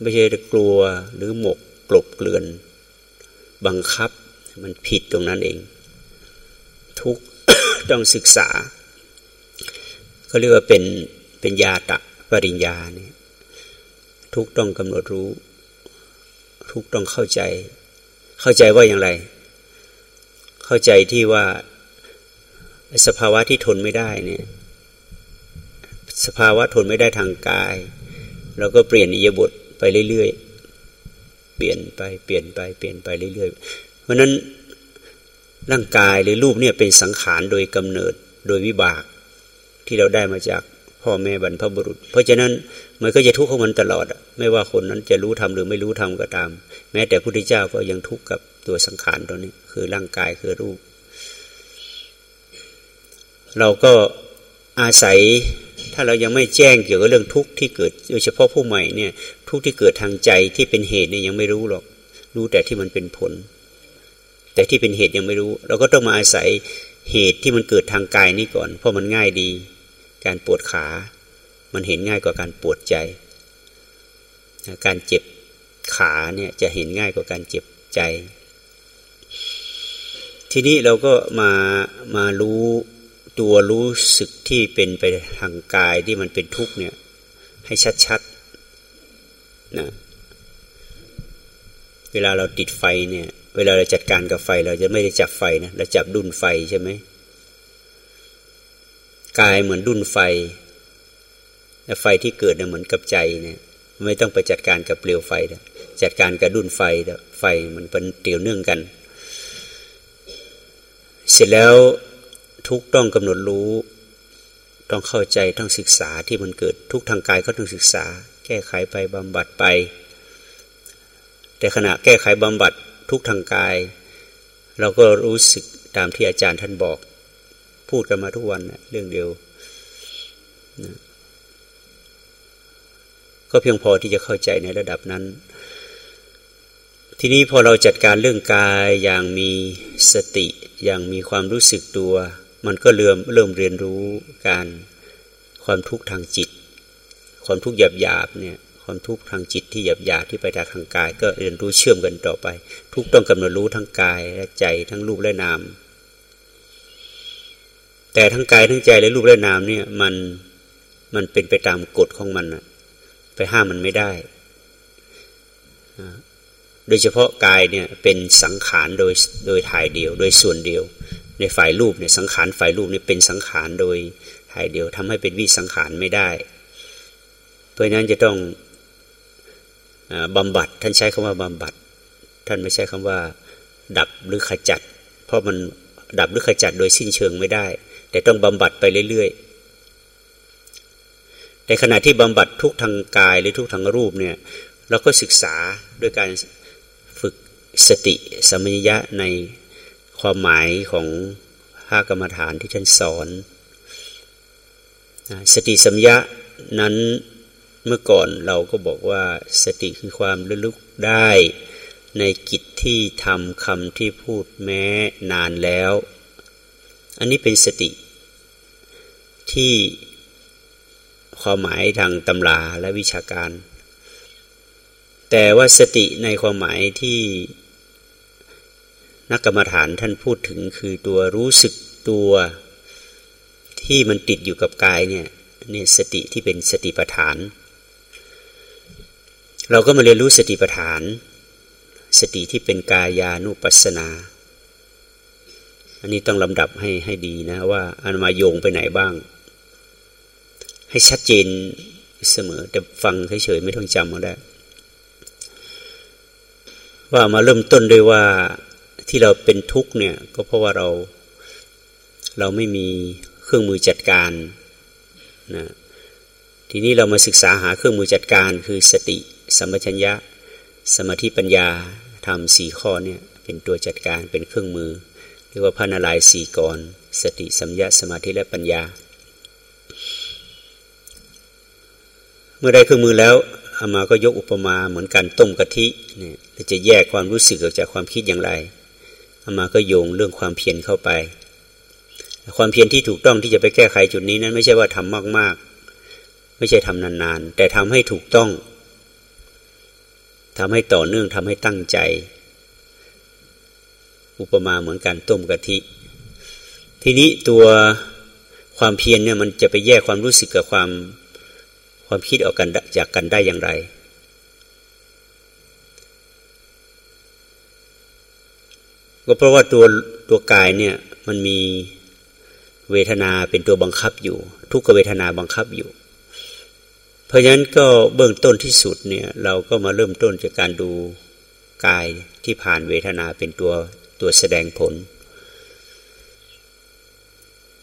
Speaker 2: ไม่ใช่กลัวหรือหมกกลบเกลื่อน บังคับมันผิดตรงนั้นเอง ทุกต้องศึกษาก็เรียกว่าเป็นเป็นยาตะปริญญาเนี่ยทุกต้องกำหนดรู้ ทุกต้องเข้าใจ เข้าใจว่าอย่างไร เข้าใจที่ว่าสภาวะที่ทนไม่ได้เนี่ยสภาวะทนไม่ได้ทางกาย เราก็เปลี่ยนอิยบทไปเรื่อยๆ เปลี่ยนไปเปลี่ยนไปเปลี่ยนไปเรื่อยๆ เพราะนั้นร่างกายหรือรูปเนี่ยเป็นสังขารโดยกำเนิดโดยวิบาก ที่เราได้มาจากพ่อแม่บรรพบุรุษ เพราะฉะนั้นมันก็จะทุกข์ของมันตลอดไม่ว่าคนนั้นจะรู้ทำหรือไม่รู้ทำก็ตาม แม้แต่พระพุทธเจ้าก็ยังทุกข์กับตัวสังขารตัวนี้ คือร่างกายคือรูป เราก็อาศัย ถ้าเรายังไม่แจ้งเกี่ยวกับเรื่องทุกข์ที่เกิดโดยเฉพาะผู้ใหม่เนี่ย ทุกข์ที่เกิดทางใจที่เป็นเหตุเนี่ยยังไม่รู้หรอก รู้แต่ที่มันเป็นผล แต่ที่เป็นเหตุยังไม่รู้ เราก็ต้องมาอาศัยเหตุที่มันเกิดทางกายนี้ก่อน เพราะมันง่ายดี การปวดขา มันเห็นง่ายกว่าการปวดใจ การเจ็บขาเนี่ยจะเห็นง่ายกว่าการเจ็บใจ ทีนี้เราก็มามารู้ ตัวรู้สึกที่เป็นไปทางกายที่มันเป็นทุกข์เนี่ย ให้ชัดๆนะเวลาเราติดไฟเนี่ย เวลาเราจัดการกับไฟ เราจะไม่ได้จับไฟนะเราจับดุนไฟใช่ไหมกายเหมือนดุนไฟแต่ไฟที่เกิดเนี่ยเหมือนกับใจเนี่ย ไม่ต้องไปจัดการกับเปลวไฟนะจัดการกับดุนไฟไฟมันเป็นเตี่ยวเนื่องกัน เสร็จแล้ว ทุกต้องกำหนดรู้ ต้องเข้าใจต้องศึกษาที่มันเกิดทุกทางกายก็ต้องศึกษา แก้ไขไปบำบัดไป แต่ขณะแก้ไขบำบัดทุกทางกาย เราก็รู้สึกตามที่อาจารย์ท่านบอก พูดกันมาทุกวันนะเรื่องเดียวนะก็เพียงพอที่จะเข้าใจในระดับนั้น ทีนี้พอเราจัดการเรื่องกายอย่างมีสติ อย่างมีความรู้สึกตัว มันก็เริ่มเริ่มเรียนรู้การความทุกข์ทางจิต ความทุกข์หยาบหยาบเนี่ยความทุกข์ทางจิตที่หยาบหยาบที่ไปทางกาย ก็เรียนรู้เชื่อมกันต่อไป ทุกต้องกำหนดรู้ทั้งกายและใจทั้งรูปและนาม แต่ทั้งกายทั้งใจและรูปและนามเนี่ยมันมันเป็นไปตามกฎของมันอะไปห้ามมันไม่ได้ โดยเฉพาะกายเนี่ยเป็นสังขารโดยโดยถ่ายเดียว โดยส่วนเดียว ในฝ่ายรูปเนี่ยสังขารฝ่ายรูปเนี่ยเป็นสังขารโดยถ่ายเดียวทำให้เป็นวิสังขารไม่ได้ เพราะนั้นจะต้องบำบัดท่านใช้คำว่าบำบัด ท่านไม่ใช้คำว่า ดับหรือขจัด เพราะมันดับหรือขจัดโดยสิ้นเชิงไม่ได้ แต่ต้องบำบัดไปเรื่อยแต่ขณะที่บำบัดทุกทางกายหรือทุกทางรูปเนี่ยเราก็ศึกษาด้วยการฝึกสติสมัญญะใน ความหมายของภากรรมฐานที่ท่านสอนสติสัมยะนั้นเมื่อก่อนเราก็บอกว่าสติคือความระลึกได้ในกิจที่ทำคำที่พูดแม้นานแล้ว อันนี้เป็นสติที่ความหมายทางตำราและวิชาการ แต่ว่าสติในความหมายที่ นักกรรมฐานท่านพูดถึงคือตัวรู้สึกตัวที่มันติดอยู่กับกายเนี่ยนี่สติที่เป็นสติปัฏฐาน เราก็มาเรียนรู้สติปัฏฐาน สติที่เป็นกายานุปัสสนา อันนี้ต้องลำดับให้ให้ดีนะว่าอันมาโยงไปไหนบ้าง ให้ชัดเจนเสมอแต่ฟังเฉยๆไม่ต้องจำก็ได้ ว่ามาเริ่มต้นด้วยว่า ที่เราเป็นทุกข์เนี่ยก็เพราะว่าเราเราไม่มีเครื่องมือจัดการนะทีนี้เรามาศึกษาหาเครื่องมือจัดการคือสติสัมปชัญญะ สมาธิปัญญาทำสี่ข้อเนี่ยเป็นตัวจัดการเป็นเครื่องมือเรียกว่าพานาลายสี่กรสติสัมยาสมาธิและปัญญา เมื่อได้เครื่องมือแล้วอามาก็ยกอุปมาเหมือนการต้มกะทิเนี่ยจะแยกความรู้สึกออกจากความคิดอย่างไร มาก็โยงเรื่องความเพียรเข้าไป ความเพียรที่ถูกต้องที่จะไปแก้ไขจุดนี้นั้นไม่ใช่ว่าทำมาก ๆ ไม่ใช่ทำนานๆ แต่ทำให้ถูกต้องทำให้ต่อเนื่องทำให้ตั้งใจ อุปมาเหมือนการต้มกะทิ ทีนี้ตัวความเพียรเนี่ยมันจะไปแยกความรู้สึกกับความความคิดออกกันจากกันได้อย่างไร ก็เพราะว่าตัวตัวกายเนี่ยมันมีเวทนาเป็นตัวบังคับอยู่ ทุกขเวทนาบังคับอยู่ เพราะฉะนั้นก็เบื้องต้นที่สุดเนี่ยเราก็มาเริ่มต้นจากการดูกายที่ผ่านเวทนาเป็นตัวตัวแสดงผล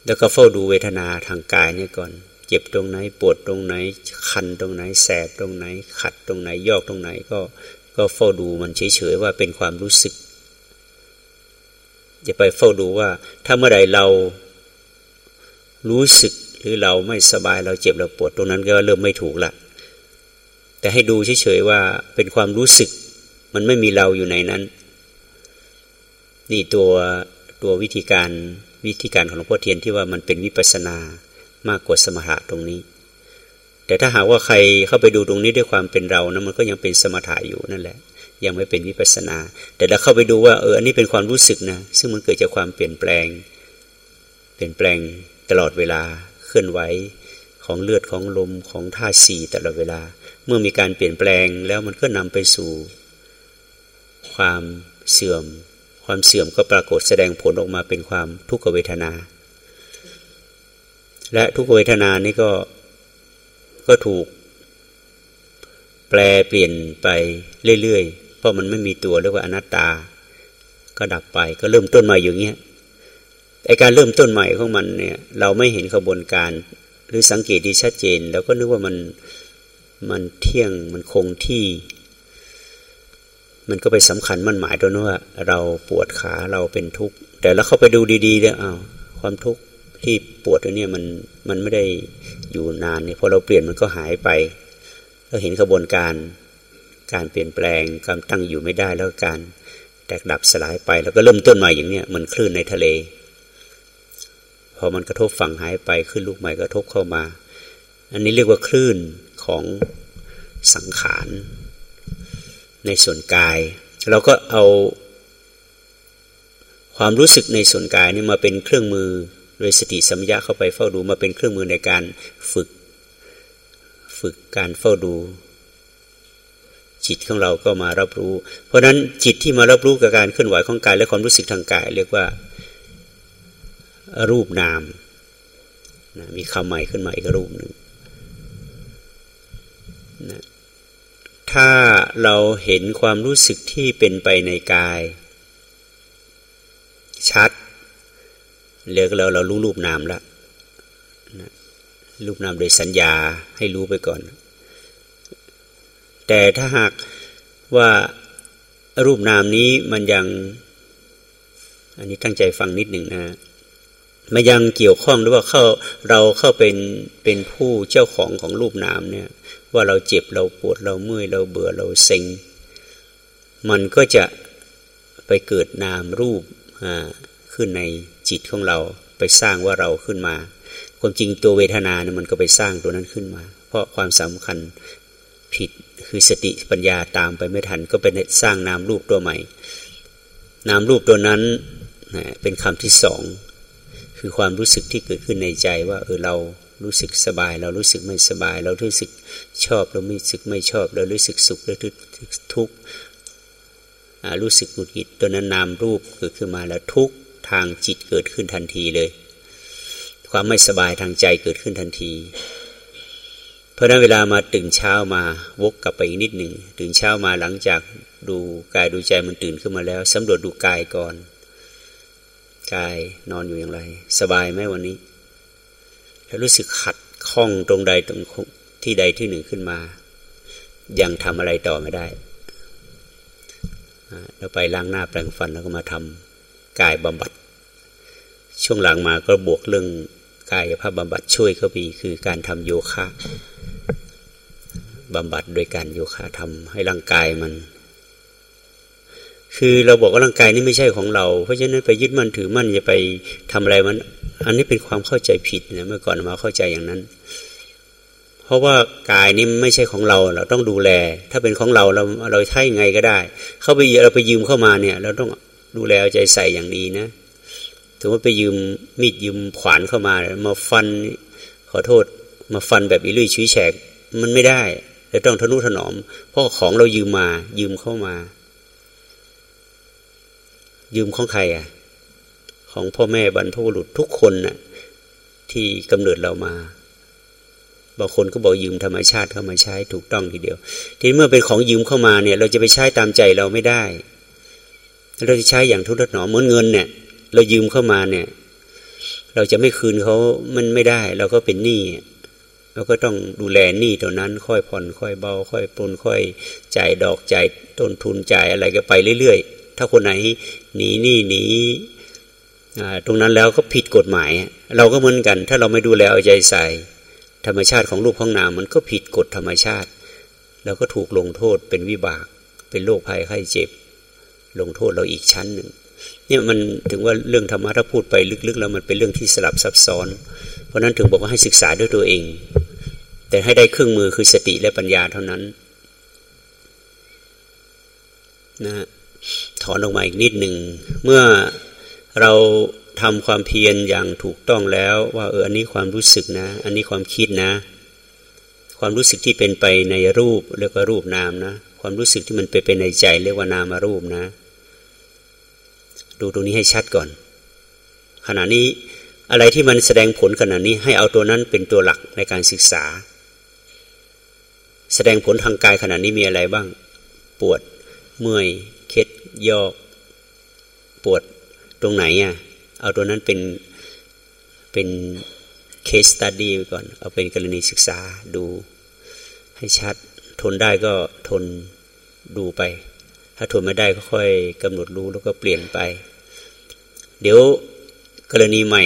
Speaker 2: แล้วก็เฝ้าดูเวทนาทางกายนี่ก่อน เจ็บตรงไหนปวดตรงไหน คันตรงไหน แสบตรงไหน ขัดตรงไหนยอกตรงไหนก็ก็เฝ้าดูมันเฉยๆว่าเป็นความรู้สึก จะไปเฝ้าดูว่า ถ้าเมื่อใดเรารู้สึกหรือเราไม่สบายเราเจ็บเราปวดตรงนั้นก็เริ่มไม่ถูกละแต่ให้ดูเฉยๆว่าเป็นความรู้สึก มันไม่มีเราอยู่ในนั้น นี่ตัวตัววิธีการวิธีการของหลวงพ่อเทียนที่ว่ามันเป็นวิปัสนามากกว่าสมถะตรงนี้ แต่ถ้าหากว่าใครเข้าไปดูตรงนี้ด้วยความเป็นเรานะมันก็ยังเป็นสมถะอยู่นั่นแหละ ยังไม่เป็นวิปัสนา แต่เราเข้าไปดูว่าเอออันนี้เป็นความรู้สึกนะ ซึ่งมันเกิดจากความเปลี่ยนแปลง เปลี่ยนแปลงตลอดเวลาเคลื่อนไหวของเลือดของลมของธาสี่ตลอดเวลา เมื่อมีการเปลี่ยนแปลงแล้วมันก็นำไปสู่ ความเสื่อม ความเสื่อมก็ปรากฏแสดงผลออกมาเป็นความทุกขเวทนา และทุกขเวทนานี้ก็ก็ถูกแปลเปลี่ยนไปเรื่อยเพ ราะมันไม่มีตัวเรียกว่าอนัตตา ก็ดับไปก็เริ่มต้นใหม่อย่างเงี้ยไอการเริ่มต้นใหม่ของมันเนี่ย เราไม่เห็นขบวนการ หรือสังเกตที่ชัดเจนเราก็นึกว่ามันมันเที่ยงมันคงที่ มันก็ไปสำคัญมันหมายตัวนั้นว่า เราปวดขาเราเป็นทุกข์แต่แล้วเข้าไปดูดีๆเนี่ยอ้าวความทุกข์ที่ปวดตัวเนี้มันมันไม่ได้อยู่นานเนี่ยพอเราเปลี่ยนมันก็หายไป เราเห็นขบวนการ การเปลี่ยนแปลงความตั้งอยู่ไม่ได้แล้วการแตกดับสลายไป แล้วก็เริ่มต้นใหม่อย่างเนี้ยมันคลื่นในทะเล พอมันกระทบฝั่งหายไปขึ้นลูกใหม่กระทบเข้ามา อันนี้เรียกว่าคลื่นของสังขารในส่วนกาย เราก็เอาความรู้สึกในส่วนกายนี่มาเป็นเครื่องมือโดยสติสัมยาเข้าไปเฝ้าดูมาเป็นเครื่องมือในการฝึก ฝึกการเฝ้าดู จิตของเราก็มารับรู้ เพราะฉะนั้นจิตที่มารับรู้กับการเคลื่อนไหวของกายและความรู้สึกทางกาย เรียกว่ารูปนามนะมีคำใหม่ขึ้นมาอีกรูปหนึ่งนะถ้าเราเห็นความรู้สึกที่เป็นไปในกาย ชัดเรียกเราเรารู้รูปนามแล้วนะรูปนามโดยสัญญาให้รู้ไปก่อน แต่ถ้าหากว่ารูปนามนี้มันยัง อันนี้ตั้งใจฟังนิดหนึ่งนะมันยังเกี่ยวข้องหรือว่าเข้าเราเข้าเป็นเป็นผู้เจ้าของของรูปนามเนี่ย ว่าเราเจ็บเราปวดเราเมื่อยเราเบื่อเราเซ็ง มันก็จะไปเกิดนามรูปขึ้นในจิตของเราไปสร้างว่าเราขึ้นมา ความจริงตัวเวทนาเนี่ยมันก็ไปสร้างตัวนั้นขึ้นมา เพราะความสำคัญ ผิดคือสติปัญญาตามไปไม่ทัน ก็เป็นสร้างนามรูปตัวใหม่ นามรูปตัวนั้นเป็นคำที่สองคือความรู้สึกที่เกิดขึ้นในใจว่าเออเรารู้สึกสบาย เรารู้สึกไม่สบาย เรารู้สึกชอบ เราไม่รู้สึกไม่ชอบ เรารู้สึกสุขเรารู้สึกทุกข์รู้สึกหงุดหงิดตัวนั้นนามรูปเกิดขึ้นมาแล้วทุกทางจิตเกิดขึ้นทันทีเลย ความไม่สบายทางใจเกิดขึ้นทันที เพราะนั้นเวลามาตื่นเช้ามาวกกลับไปอีกนิดหนึ่งตื่นเช้ามาหลังจากดูกายดูใจมันตื่นขึ้นมาแล้วสำรวจดูกายก่อนกายนอนอยู่อย่างไร สบายไหมวันนี้ แล้วรู้สึกขัดข้องตรงใดตรงที่ใดที่หนึ่งขึ้นมา ยังทำอะไรต่อไม่ได้เราไปล้างหน้าแปรงฟันแล้วก็มาทำกายบำบัด ช่วงหลังมาก็บวกเรื่อง กายภาพบำบัดช่วยเขาปีคือการทำโยคะบำบัดโดยการโยคะทำให้ร่างกายมัน คือเราบอกว่าร่างกายนี้ไม่ใช่ของเรา เพราะฉะนั้นไปยึดมั่นถือมั่นจะไปทำอะไรมัน อันนี้เป็นความเข้าใจผิดนะเมื่อก่อนมาเข้าใจอย่างนั้น เพราะว่ากายนี้ไม่ใช่ของเรา เราต้องดูแล ถ้าเป็นของเราเราเราใช้ไงก็ได้ เข้าไปเราไปยืมเข้ามาเนี่ย เราต้องดูแลใจใส่อย่างดีนะ ถือว่าไปยืมมีดยืมขวานเข้ามา มาฟันขอโทษ มาฟันแบบอิลุยชุยแฉกมันไม่ได้เราต้องทนุถนอม เพราะของเรายืมมา ยืมเข้ามา ยืมของใครอะ ของพ่อแม่บรรพบุรุษทุกคนน่ะ ที่กำเนิดเรามาบางคนก็บอกยืมธรรมชาติเข้ามาใช้ถูกต้องทีเดียว ทีเมื่อเป็นของยืมเข้ามาเนี่ย เราจะไปใช้ตามใจเราไม่ได้ เราจะใช้อย่างทุรถนอมเหมือนเงินเนี่ย เรายืมเข้ามาเนี่ย เราจะไม่คืนเขามันไม่ได้ เราก็เป็นหนี้เราก็ต้องดูแลหนี้ตัวนั้น ค่อยผ่อนค่อยเบา ค่อยปลนค่อยจ่ายดอกจ่ายต้นทุนจ่ายอะไรก็ไปเรื่อยๆ ถ้าคนไหนหนีหนี้หนีตรงนั้นแล้วก็ผิดกฎหมาย เราก็เหมือนกัน ถ้าเราไม่ดูแลเอาใจใส่ ธรรมชาติของรูปของนามมันก็ผิดกฎธรรมชาติ แล้วก็ถูกลงโทษเป็นวิบาก เป็นโรคภัยไข้เจ็บ ลงโทษเราอีกชั้นหนึ่ง เนี่ยมันถึงว่าเรื่องธรรมะถ้าพูดไปลึกๆแล้วมันเป็นเรื่องที่สลับซับซ้อน เพราะนั้นถึงบอกว่าให้ศึกษาด้วยตัวเอง แต่ให้ได้เครื่องมือคือสติและปัญญาเท่านั้นนะถอนออกมาอีกนิดหนึ่งเมื่อเราทำความเพียรอย่างถูกต้องแล้ว ว่าเอออันนี้ความรู้สึกนะ อันนี้ความคิดนะ ความรู้สึกที่เป็นไปในรูปเรียกว่ารูปนามนะ ความรู้สึกที่มันเป็นไปในใจเรียกว่านามารูปนะ ดูตรงนี้ให้ชัดก่อน ขณะนี้อะไรที่มันแสดงผลขณะนี้ให้เอาตัวนั้นเป็นตัวหลักในการศึกษา แสดงผลทางกายขณะนี้มีอะไรบ้าง ปวดเมื่อยเคล็ดยอก ปวดตรงไหนอะเอาตัวนั้นเป็นเป็นเคสตัดดี้ไปก่อน เอาเป็นกรณีศึกษาดูให้ชัด ทนได้ก็ทนดูไป ถ้าทนไม่ได้ก็ค่อยกำหนดรู้แล้วก็เปลี่ยนไป เดี๋ยวกรณีใหม่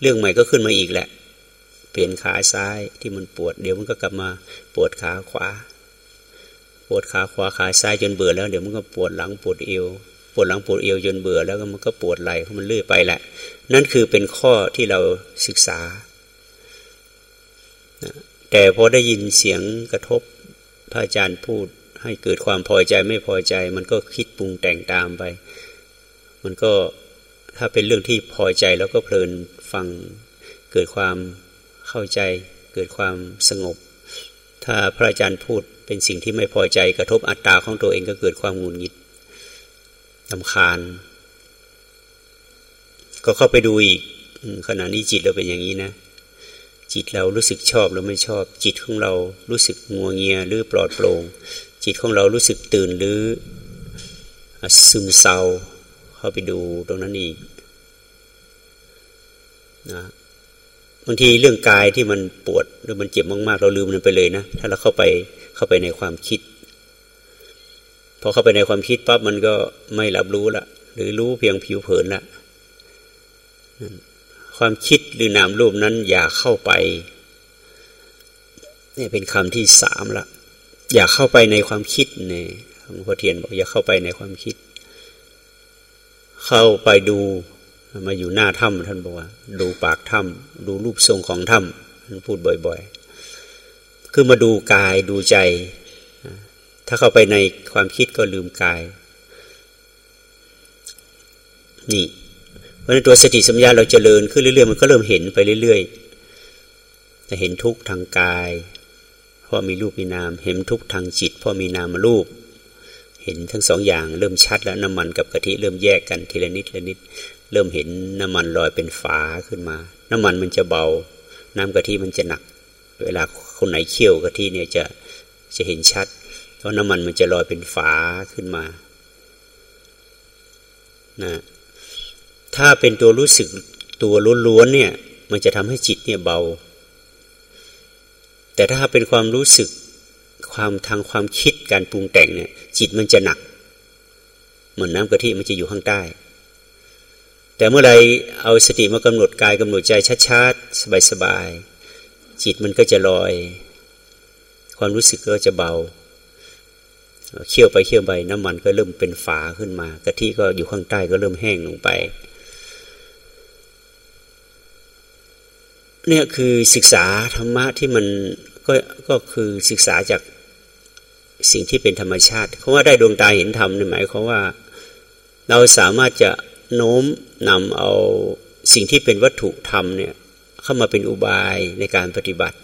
Speaker 2: เรื่องใหม่ก็ขึ้นมาอีกแหละ เปลี่ยนขาซ้ายที่มันปวด เดี๋ยวมันก็กลับมาปวดขาขวา ปวดขาขวาขาซ้ายจนเบื่อแล้ว เดี๋ยวมันก็ปวดหลังปวดเอวปวดหลังปวดเอวจนเบื่อแล้วก็มันก็ปวดไหล่เพราะมันเลื่อยไปแหละ นั่นคือเป็นข้อที่เราศึกษา แต่พอได้ยินเสียงกระทบพระอาจารย์พูด ให้เกิดความพอใจไม่พอใจ มันก็คิดปรุงแต่งตามไป มันก็ถ้าเป็นเรื่องที่พอใจแล้วก็เพลินฟังเกิดความเข้าใจ เกิดความสงบ ถ้าพระอาจารย์พูดเป็นสิ่งที่ไม่พอใจกระทบอัตตาของตัวเองก็เกิดความงุนงิดลำคาญ ก็เข้าไปดูอีกขณะนี้จิตเราเป็นอย่างนี้นะ จิตเรารู้สึกชอบหรือไม่ชอบ จิตของเรารู้สึกงัวเงียหรือปลอดโปร่ง จิตของเรารู้สึกตื่นหรือซึมเศร้าเข้าไปดูตรงนั้นอีกนะบางทีเรื่องกายที่มันปวดหรือมันเจ็บมากๆ เราลืมมันไปเลยนะ ถ้าเราเข้าไปเข้าไปในความคิดพอเข้าไปในความคิดปั๊บมันก็ไม่รับรู้ละหรือรู้เพียงผิวเผินละความคิดหรือนามรูปนั้นอย่าเข้าไปนี่เป็นคำที่สามละ อย่าเข้าไปในความคิดเนี่ยหลวงพ่อเทียนบอกอย่าเข้าไปในความคิด เข้าไปดูมาอยู่หน้าถ้ำท่านบอกว่า ดูปากถ้ำดูรูปทรงของถ้ำท่านพูดบ่อย ๆ คือมาดูกายดูใจ ถ้าเข้าไปในความคิดก็ลืมกาย นี่เพราะนั้นตัวสติสัมยาเราจเจริญขึ้นเรื่อยๆมันก็เริ่มเห็นไปเรื่อยๆจะเห็นทุกข์ทางกาย พราะมีรูปมีนาม เห็นทุกทางจิตพราะมีนามรูป เห็นทั้งสองอย่างเริ่มชัดแล้วน้ำมันกับกะทิเริ่มแยกกันทีละนิดละนิด เริ่มเห็นน้ำมันลอยเป็นฝาขึ้นมา น้ำมันมันจะเบา น้ำกะทิมันจะหนัก เวลาคนไหนเคี่ยวกะทิเนี่ยจะจะเห็นชัด เพราะน้ำมันมันจะลอยเป็นฝาขึ้นมานะถ้าเป็นตัวรู้สึกตัวล้วนๆเนี่ย มันจะทำให้จิตเนี่ยเบา แต่ถ้าเป็นความรู้สึกความทางความคิดการปรุงแต่งเนี่ย จิตมันจะหนัก เหมือนน้ำกะทิมันจะอยู่ข้างใต้ แต่เมื่อไรเอาสติมากำหนดกายกำหนดใจชัดๆสบายๆจิตมันก็จะลอย ความรู้สึกก็จะเบาเคี่ยวไปเคี่ยวไปน้ำมันก็เริ่มเป็นฝาขึ้นมากะทิก็อยู่ข้างใต้ก็เริ่มแห้งลงไป เนี่ยคือศึกษาธรรมะที่มันก็ก็คือศึกษาจากสิ่งที่เป็นธรรมชาติ เพราะว่าได้ดวงตาเห็นธรรมนี่หมายความว่า เราสามารถจะโน้มนำเอาสิ่งที่เป็นวัตถุธรรมเนี่ยเข้ามาเป็นอุบายในการปฏิบัติ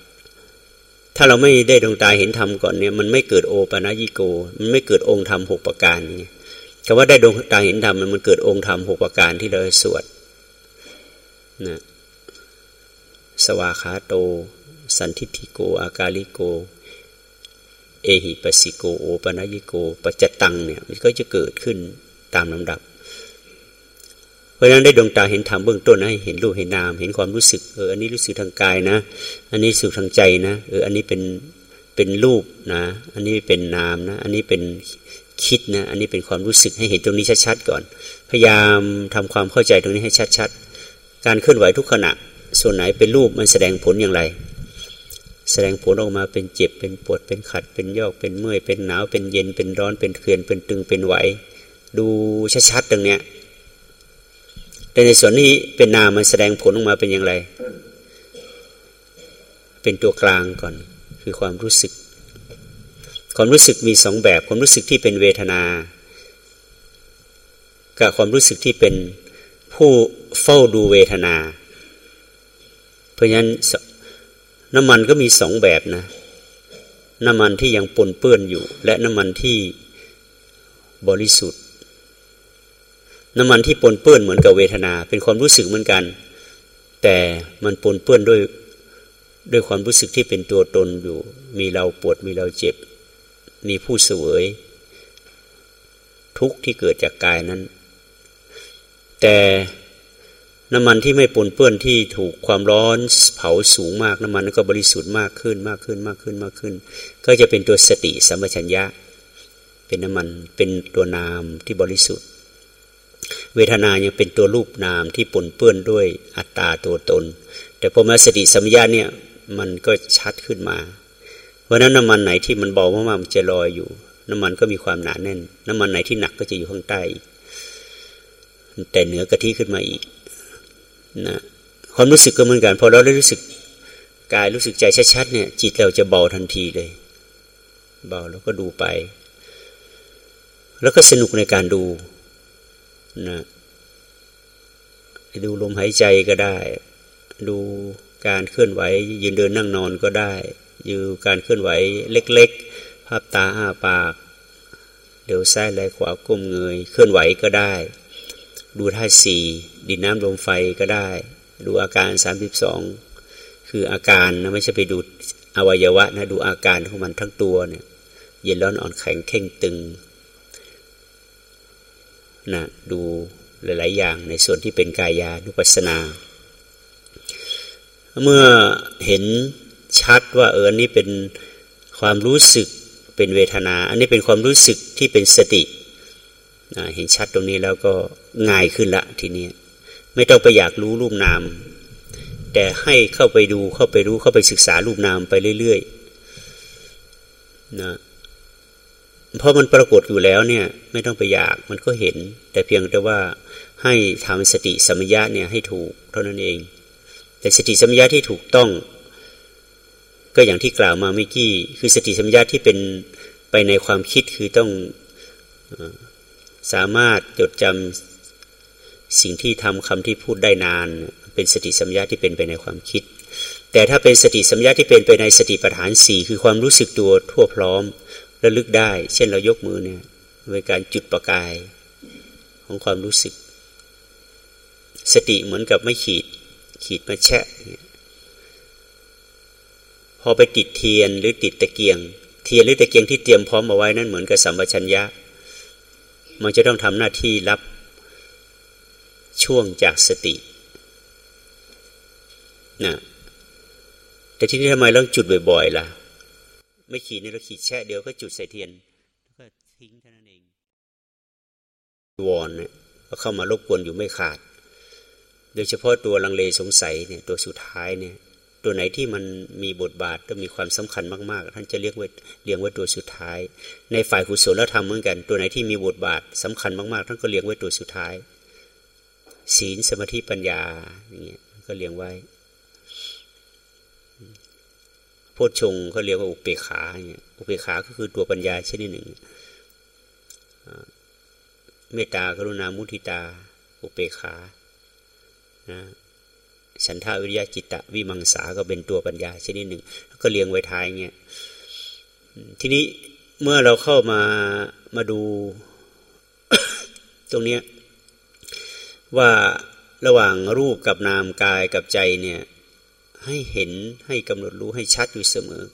Speaker 2: ถ้าเราไม่ได้ดวงตาเห็นธรรมก่อนเนี่ยมันไม่เกิดโอปนายิโก มันไม่เกิดองค์ธรรมหกประการนี่คำว่าได้ดวงตาเห็นธรรมมันเกิดองค์ธรรมหกประการที่เราสวดนะ สวาขาโต สันทิติโก อากาลิโก เอหิปสิโก โอปนายิโกปัจจตังเนี่ยมันก็จะเกิดขึ้นตามลำดับ เพราะฉะนั้นได้ดวงตาเห็นธรรมเบื้องต้นให้เห็นรูปเห็นนาม เห็นความรู้สึกเอออันนี้รู้สึกทางกายนะ อันนี้สึกทางใจนะเอออันนี้เป็นเป็นรูปนะ อันนี้เป็นนามนะ อันนี้เป็นคิดนะ อันนี้เป็นความรู้สึกให้เห็นตรงนี้ชัดๆก่อน พยายามทำความเข้าใจตรงนี้ให้ชัดๆ การเคลื่อนไหวทุกขณะ ส่วนไหนเป็นรูปมันแสดงผลอย่างไร แสดงผลออกมาเป็นเจ็บเป็นปวดเป็นขัดเป็นยอกเป็นเมื่อยเป็นหนาวเป็นเย็นเป็นร้อนเป็นเคลื่อนเป็นตึงเป็นไหว ดูชัดๆตรงเนี้ยแต่ในส่วนนี้เป็นนามมันแสดงผลออกมาเป็นอย่างไร เป็นตัวกลางก่อน คือความรู้สึก ความรู้สึกมีสองแบบ ความรู้สึกที่เป็นเวทนา กับความรู้สึกที่เป็นผู้เฝ้าดูเวทนา เพราะฉะนั้นน้ำมันก็มีสองแบบนะ น้ำมันที่ยังปนเปื้อนอยู่ และน้ำมันที่บริสุทธิ์ น้ำมันที่ปนเปื้อนเหมือนกับเวทนา เป็นความรู้สึกเหมือนกัน แต่มันปนเปื้อนด้วยด้วยความรู้สึกที่เป็นตัวตนอยู่ มีเราปวดมีเราเจ็บ มีผู้เสวย ทุกข์ที่เกิดจากกายนั้น แต่ น้ำมันที่ไม่ปนเปื้อนที่ถูกความร้อนเผาสูงมากน้ำมันก็บริสุทธิ์มากขึ้นมากขึ้นมากขึ้นมากขึ้น ก็จะเป็นตัวสติสัมปชัญญะ เป็นน้ำมันเป็นตัวนามที่บริสุทธิ์ เวทนายังเป็นตัวรูปนามที่ปนเปื้อนด้วยอัตตาตัวตน แต่พอมาสติสัมยาเนี่ยมันก็ชัดขึ้นมาเพราะนั้นน้ำมันไหนที่มันเบามากๆมันจะลอยอยู่ น้ำมันก็มีความหนาแน่น น้ำมันไหนที่หนักก็จะอยู่ข้างใต้แต่เหนือกะทิขึ้นมาอีก นะความรู้สึกก็เหมือนกันพอเราได้รู้สึกกายรู้สึกใจชัดๆเนี่ย จิตเราจะเบาทันทีเลย เบาแล้วก็ดูไป แล้วก็สนุกในการดูนะดูลมหายใจก็ได้ ดูการเคลื่อนไหว ยืนเดินนั่งนอนก็ได้อยู่การเคลื่อนไหวเล็ก ๆ ภาพตาอ้าปากเดี๋ยวซ้ายไหลขวาก้มเงย เคลื่อนไหวก็ได้ ดูท่าสี่ดินน้ำลมไฟก็ได้ ดูอาการสามสิบสองคืออาการนะไม่ใช่ไปดูอวัยวะนะดูอาการของมันทั้งตัวเนี่ยเย็นร้อนอ่อนแข็งเข่งตึงนะดูหลาย ๆ อย่างในส่วนที่เป็นกายานุปัสนา เมื่อเห็นชัดว่าเออนี้เป็นความรู้สึกเป็นเวทนา อันนี้เป็นความรู้สึกที่เป็นสติ เห็นชัดตรงนี้แล้วก็ง่ายขึ้นละทีนี้ไม่ต้องไปอยากรู้รูปนาม แต่ให้เข้าไปดูเข้าไปรู้เข้าไปศึกษารูปนามไปเรื่อยๆนะเพราะมันปรากฏอยู่แล้วเนี่ย ไม่ต้องไปอยากมันก็เห็น แต่เพียงแต่ว่าให้ทำสติสัมยะเนี่ยให้ถูกเท่านั้นเอง แต่สติสัมยะที่ถูกต้อง ก็อย่างที่กล่าวมาเมื่อกี้คือสติสัมยะที่เป็นไปในความคิดคือต้อง สามารถจดจำสิ่งที่ทำคำที่พูดได้นาน เป็นสติสัมยาที่เป็นไปในความคิด แต่ถ้าเป็นสติสัมยาที่เป็นไปในสติปัฏฐานสี่คือความรู้สึกตัวทั่วพร้อมระลึกได้ เช่นเรายกมือเนี่ยเป็นการจุดประกายของความรู้สึก สติเหมือนกับไม่ขีด ขีดมาแชะพอไปติดเทียนหรือติดตะเกียง เทียนหรือตะเกียงที่เตรียมพร้อมเอาไว้นั่นเหมือนกับสัมปชัญญะ มันจะต้องทำหน้าที่รับช่วงจากสตินะแต่ที่นี้ทำไมเราจุดบ่อยๆล่ะ ไม่ขีดนี่เราขีดแช่เดียวก็จุดใส่เทียนก็ทิ้งเท่านั้นเองวอนเนี่ยเข้ามารบกวนอยู่ไม่ขาด โดยเฉพาะตัวลังเลสงสัยเนี่ยตัวสุดท้ายเนี่ย ตัวไหนที่มันมีบทบาทก็มีความสำคัญมาก ๆ ท่านจะเรียกว่าเรียงไว้ตัวสุดท้าย ในฝ่ายกุศลธรรมเหมือนกัน ตัวไหนที่มีบทบาทสำคัญมาก ๆ ท่านก็เรียงไว้ตัวสุดท้าย ศีลสมาธิปัญญาอย่างเงี้ยก็เรียงไว้โพชงเขาเรียกว่าอุเปขาเนี่ยอุเปขาก็คือตัวปัญญาชนิดหนึ่งเมตตากรุณามุทิตา อุเปขานะ ฉันทาวิริยะจิตตะวิมังสาก็เป็นตัวปัญญาชนิดหนึ่ง ก็เรียงไว้ท้ายเงี้ยทีนี้เมื่อเราเข้ามามาดู ตรงเนี้ยว่าระหว่างรูปกับนามกายกับใจเนี่ยให้เห็นให้กำหนดรู้ให้ชัดอยู่เสมอ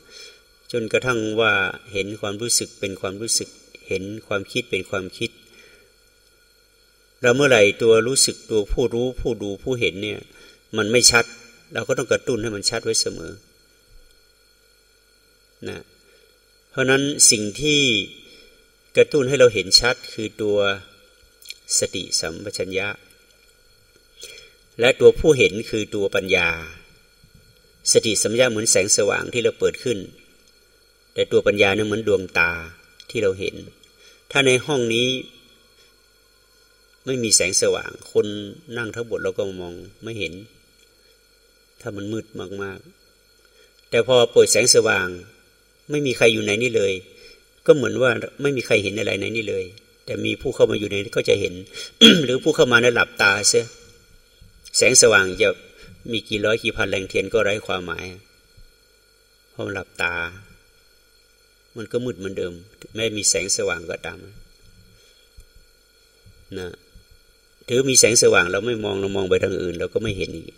Speaker 2: จนกระทั่งว่าเห็นความรู้สึกเป็นความรู้สึก เห็นความคิดเป็นความคิดแล้วเมื่อไหร่ตัวรู้สึกตัวผู้รู้ผู้ดูผู้เห็นเนี่ย มันไม่ชัด เราก็ต้องกระตุ้นให้มันชัดไว้เสมอนะเพราะนั้นสิ่งที่กระตุ้นให้เราเห็นชัดคือตัวสติสัมปชัญญะ และตัวผู้เห็นคือตัวปัญญา สติสัมปชัญญะเหมือนแสงสว่างที่เราเปิดขึ้น แต่ตัวปัญญาเนี่ยเหมือนดวงตาที่เราเห็น ถ้าในห้องนี้ไม่มีแสงสว่าง คนนั่งทั้งหมดเราก็มองไม่เห็น ถ้ามันมืดมากๆ แต่พอเปิดแสงสว่าง ไม่มีใครอยู่ในนี้เลย ก็เหมือนว่าไม่มีใครเห็นอะไรในนี้เลย แต่มีผู้เข้ามาอยู่ในนี้ก็จะเห็น หรือผู้เข้ามาในหลับตาเสียแสงสว่างจะมีกี่ร้อยกี่พันแรงเทียนก็ไร้ความหมายพอหลับตา มันก็มืดเหมือนเดิม แม้มีแสงสว่างก็ตามนะถือมีแสงสว่างเราไม่มองเรามองไปทางอื่น เราก็ไม่เห็นอีก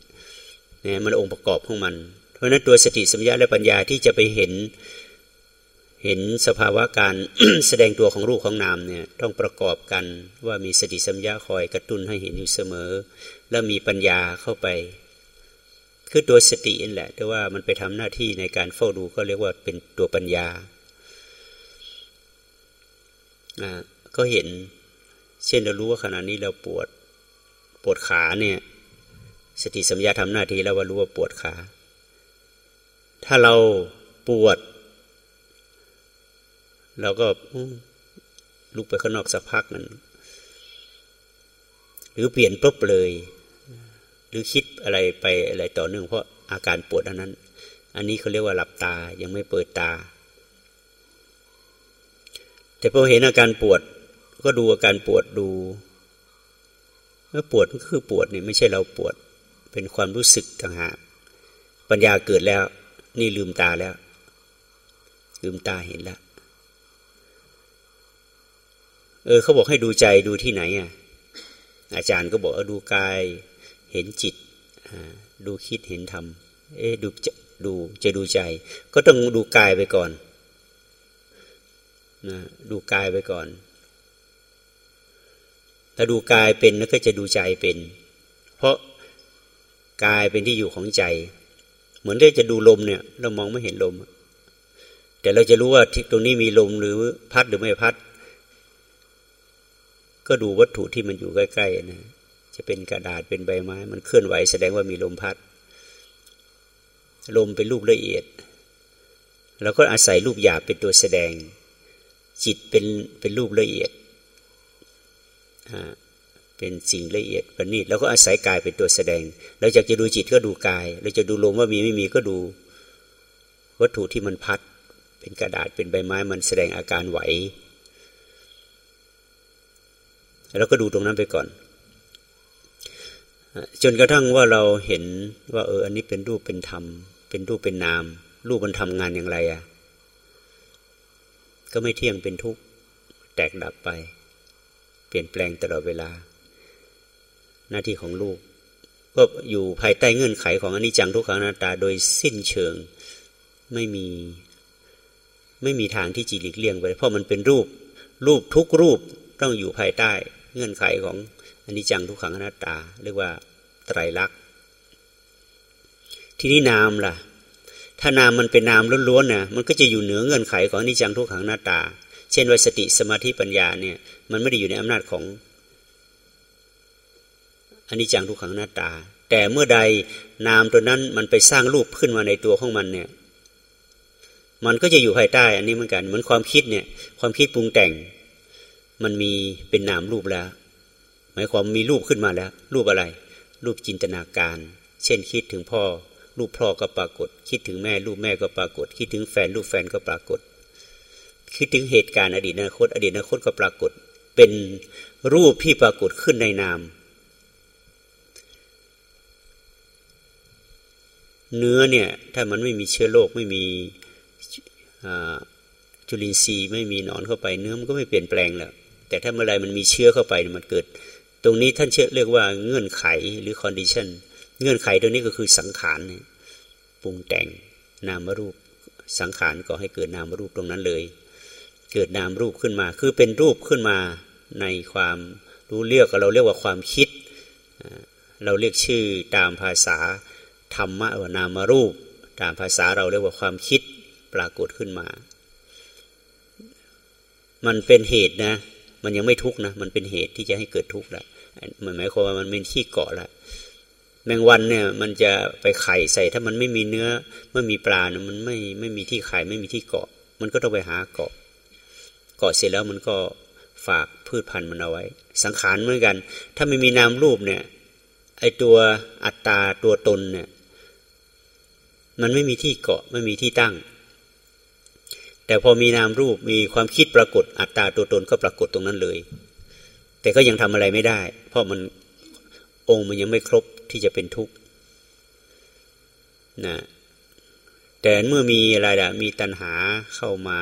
Speaker 2: มันองค์ประกอบของมัน เพราะนั้นตัวสติสัมยาและปัญญาที่จะไปเห็นเห็นสภาวะการแสดงตัวของรูปของนามเนี่ยต้องประกอบกันว่ามีสติสัมยาคอยกระตุ้นให้เห็นอยู่เสมอ แล้วมีปัญญาเข้าไป คือตัวสตินั่นแหละ แต่ว่ามันไปทำหน้าที่ในการเฝ้าดูก็เรียกว่าเป็นตัวปัญญาอ่าก็เห็น เช่นเรารู้ว่าขณะนี้เราปวดปวดขาเนี่ย สติสัมยาทำหน้าที่แล้วว่ารู้ว่าปวดขา ถ้าเราปวดเราก็ลุกไปข้างนอกสักพักนึงหรือเปลี่ยนปุ๊บเลย หรือคิดอะไรไปอะไรต่อเนื่องเพราะอาการปวดอันนั้น อันนี้เขาเรียกว่าหลับตายังไม่เปิดตา แต่พอเห็นอาการปวด ก็ดูอาการปวดดูเมื่อปวดก็คือปวดนี่ไม่ใช่เราปวด เป็นความรู้สึกต่างหากปัญญาเกิดแล้ว นี่ลืมตาแล้ว ลืมตาเห็นแล้ว เออเขาบอกให้ดูใจดูที่ไหนอะอาจารย์ก็บอกเออดูกาย เห็นจิตดูคิดเห็นธรรมเอ๊ดูจะดูจะดูใจ ก็ต้องดูกายไปก่อนนะดูกายไปก่อน ถ้าดูกายเป็นแล้วก็จะดูใจเป็น เพราะ กายเป็นที่อยู่ของใจ เหมือนได้จะดูลมเนี่ย เรามองไม่เห็นลม แต่เราจะรู้ว่าที่ตรงนี้มีลมหรือพัดหรือไม่พัด ก็ดูวัตถุที่มันอยู่ใกล้ๆนะจะเป็นกระดาษเป็นใบไม้ มันเคลื่อนไหวแสดงว่ามีลมพัด ลมเป็นรูปละเอียดเราก็อาศัยรูปหยาบเป็นตัวแสดง จิตเป็นเป็นรูปละเอียด เป็นสิ่งละเอียดประณีตแล้วก็อาศัยกายเป็นตัวแสดง เราอยากจะดูจิตก็ดูกาย เราจะดูลมว่ามีไม่มีก็ดู วัตถุที่มันพัด เป็นกระดาษเป็นใบไม้มันแสดงอาการไหวแล้วก็ดูตรงนั้นไปก่อน จนกระทั่งว่าเราเห็นว่า เออ อันนี้เป็นรูปเป็นธรรม เป็นรูปเป็นนาม รูปมันทำงานอย่างไรอะ่ะ ก็ไม่เที่ยงเป็นทุกข์แตกดับไป เปลี่ยนแปลงตลอดเวลา หน้าที่ของลูกก็อยู่ภายใต้เงื่อนไขของอนิจจังทุกขังนาตาโดยสิ้นเชิงไม่มีไม่มีทางที่จีหลีกเลี่ยงไป เพราะมันเป็นรูป รูปทุกรูปต้องอยู่ภายใต้ เงื่อนไขของอนิจจังทุกขังอนัตตา เรียกว่าไตรลักษณ์ทีนี้นามล่ะ ถ้านามมันเป็นนามล้วนๆน่ะมันก็จะอยู่เหนือเงื่อนไขของอนิจจังทุกขังอนัตตา เช่นว่าสติสมาธิปัญญาเนี่ยมันไม่ได้อยู่ในอำนาจของ อันิจจังทุกขังอนัตตา แต่เมื่อใดนามตัวนั้นมันไปสร้างรูปขึ้นมาในตัวของมันเนี่ย มันก็จะอยู่ภายใต้ อันนี้เหมือนกัน เหมือนความคิดเนี่ย ความคิดปรุงแต่ง มันมีเป็นนามรูปแล้ว หมายความมีรูปขึ้นมาแล้ว รูปอะไร รูปจินตนาการ เช่นคิดถึงพ่อ รูปพ่อก็ปรากฏ คิดถึงแม่ รูปแม่ก็ปรากฏ คิดถึงแฟน รูปแฟนก็ปรากฏ คิดถึงเหตุการณ์อดีตอนาคต อดีตอนาคตก็ปรากฏ เป็นรูปที่ปรากฏขึ้นในนาม เนื้อเนี่ยถ้ามันไม่มีเชื้อโรคไม่มีจุลินทรีย์ไม่มีหนอนเข้าไปเนื้อมันก็ไม่เปลี่ยนแปลงแล้วแต่ถ้าเมื่อไรมันมีเชื้อเข้าไปมันเกิด ตรงนี้ท่านเชื่อเรียกว่าเงื่อนไขหรือ condition เงื่อนไขตรงนี้ก็คือสังขารปรุงแต่งนามรูปสังขารก็ให้เกิดนามรูปตรงนั้นเลย เกิดนามรูปขึ้นมา คือเป็นรูปขึ้นมาในความรู้เรียกเราเรียกว่าความคิด เราเรียกชื่อตามภาษา ธรรมะว่านามรูป ตามภาษาเราเรียกว่าความคิดปรากฏขึ้นมา มันเป็นเหตุนะ มันยังไม่ทุกนะ มันเป็นเหตุที่จะให้เกิดทุกข์ละมันหมายความว่ามันเป็นที่เกาะละแมงวันเนี่ย มันจะไปไข่ใส่ ถ้ามันไม่มีเนื้อไม่มีปลาเนี่ยมันไม่ไม่มีที่ไข่ไม่มีที่เกาะ มันก็ต้องไปหาเกาะ เกาะเสร็จแล้วมันก็ฝากพืชพันธุ์มันเอาไว้ สังขารเหมือนกัน ถ้าไม่มีนามรูปเนี่ยไอตัวอัตตาตัวตนเนี่ย มันไม่มีที่เกาะไม่มีที่ตั้ง แต่พอมีนามรูปมีความคิดปรากฏอัตตาตัวตนก็ปรากฏตรงนั้นเลย แต่ก็ยังทำอะไรไม่ได้ เพราะมันองค์มันยังไม่ครบที่จะเป็นทุกข์นะแต่เมื่อมีอะไรล่ะมีตัณหาเข้ามา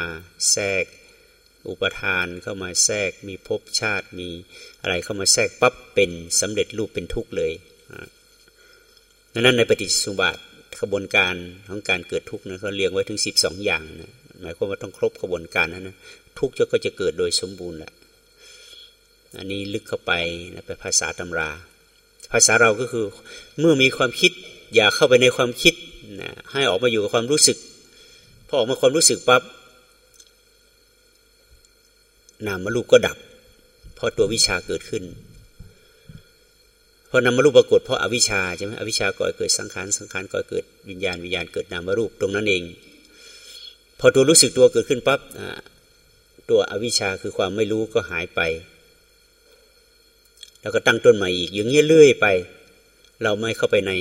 Speaker 2: แทรก อุปทานเข้ามาแทรก มีภพชาติมีอะไรเข้ามาแทรกปั๊บเป็นสำเร็จรูปเป็นทุกข์เลยนั้นในปฏิสุบาท กระบวนการของการเกิดทุกข์นะเขาเรียงไว้ถึงสิบสองอย่างนะหมายความว่าต้องครบกระบวนการนั้นนะทุกจะก็จะเกิดโดยสมบูรณ์แหละอันนี้ลึกเข้าไปนะไปภาษาตำรา ภาษาเราก็คือเมื่อมีความคิด อย่าเข้าไปในความคิดนะให้ออกมาอยู่กับความรู้สึกพอออกมาความรู้สึกปั๊บนามรูปก็ดับ เพราะตัววิชาเกิดขึ้น พอนามรูปปรากฏเพราะอาวิชชาใช่ไหมอวิชชาก่อเกิดสังขารสังขารก่อเกิดวิญญาณวิญญาณเกิดนามรูปตรงนั้นเอง พอตัวรู้สึกตัวเกิดขึ้นปั๊บตัวอวิชชาคือความไม่รู้ก็หายไป แล้วก็ตั้งต้นใหม่อีกอย่างเงี้ยเรื่อยไป เราไม่เข้าไปใน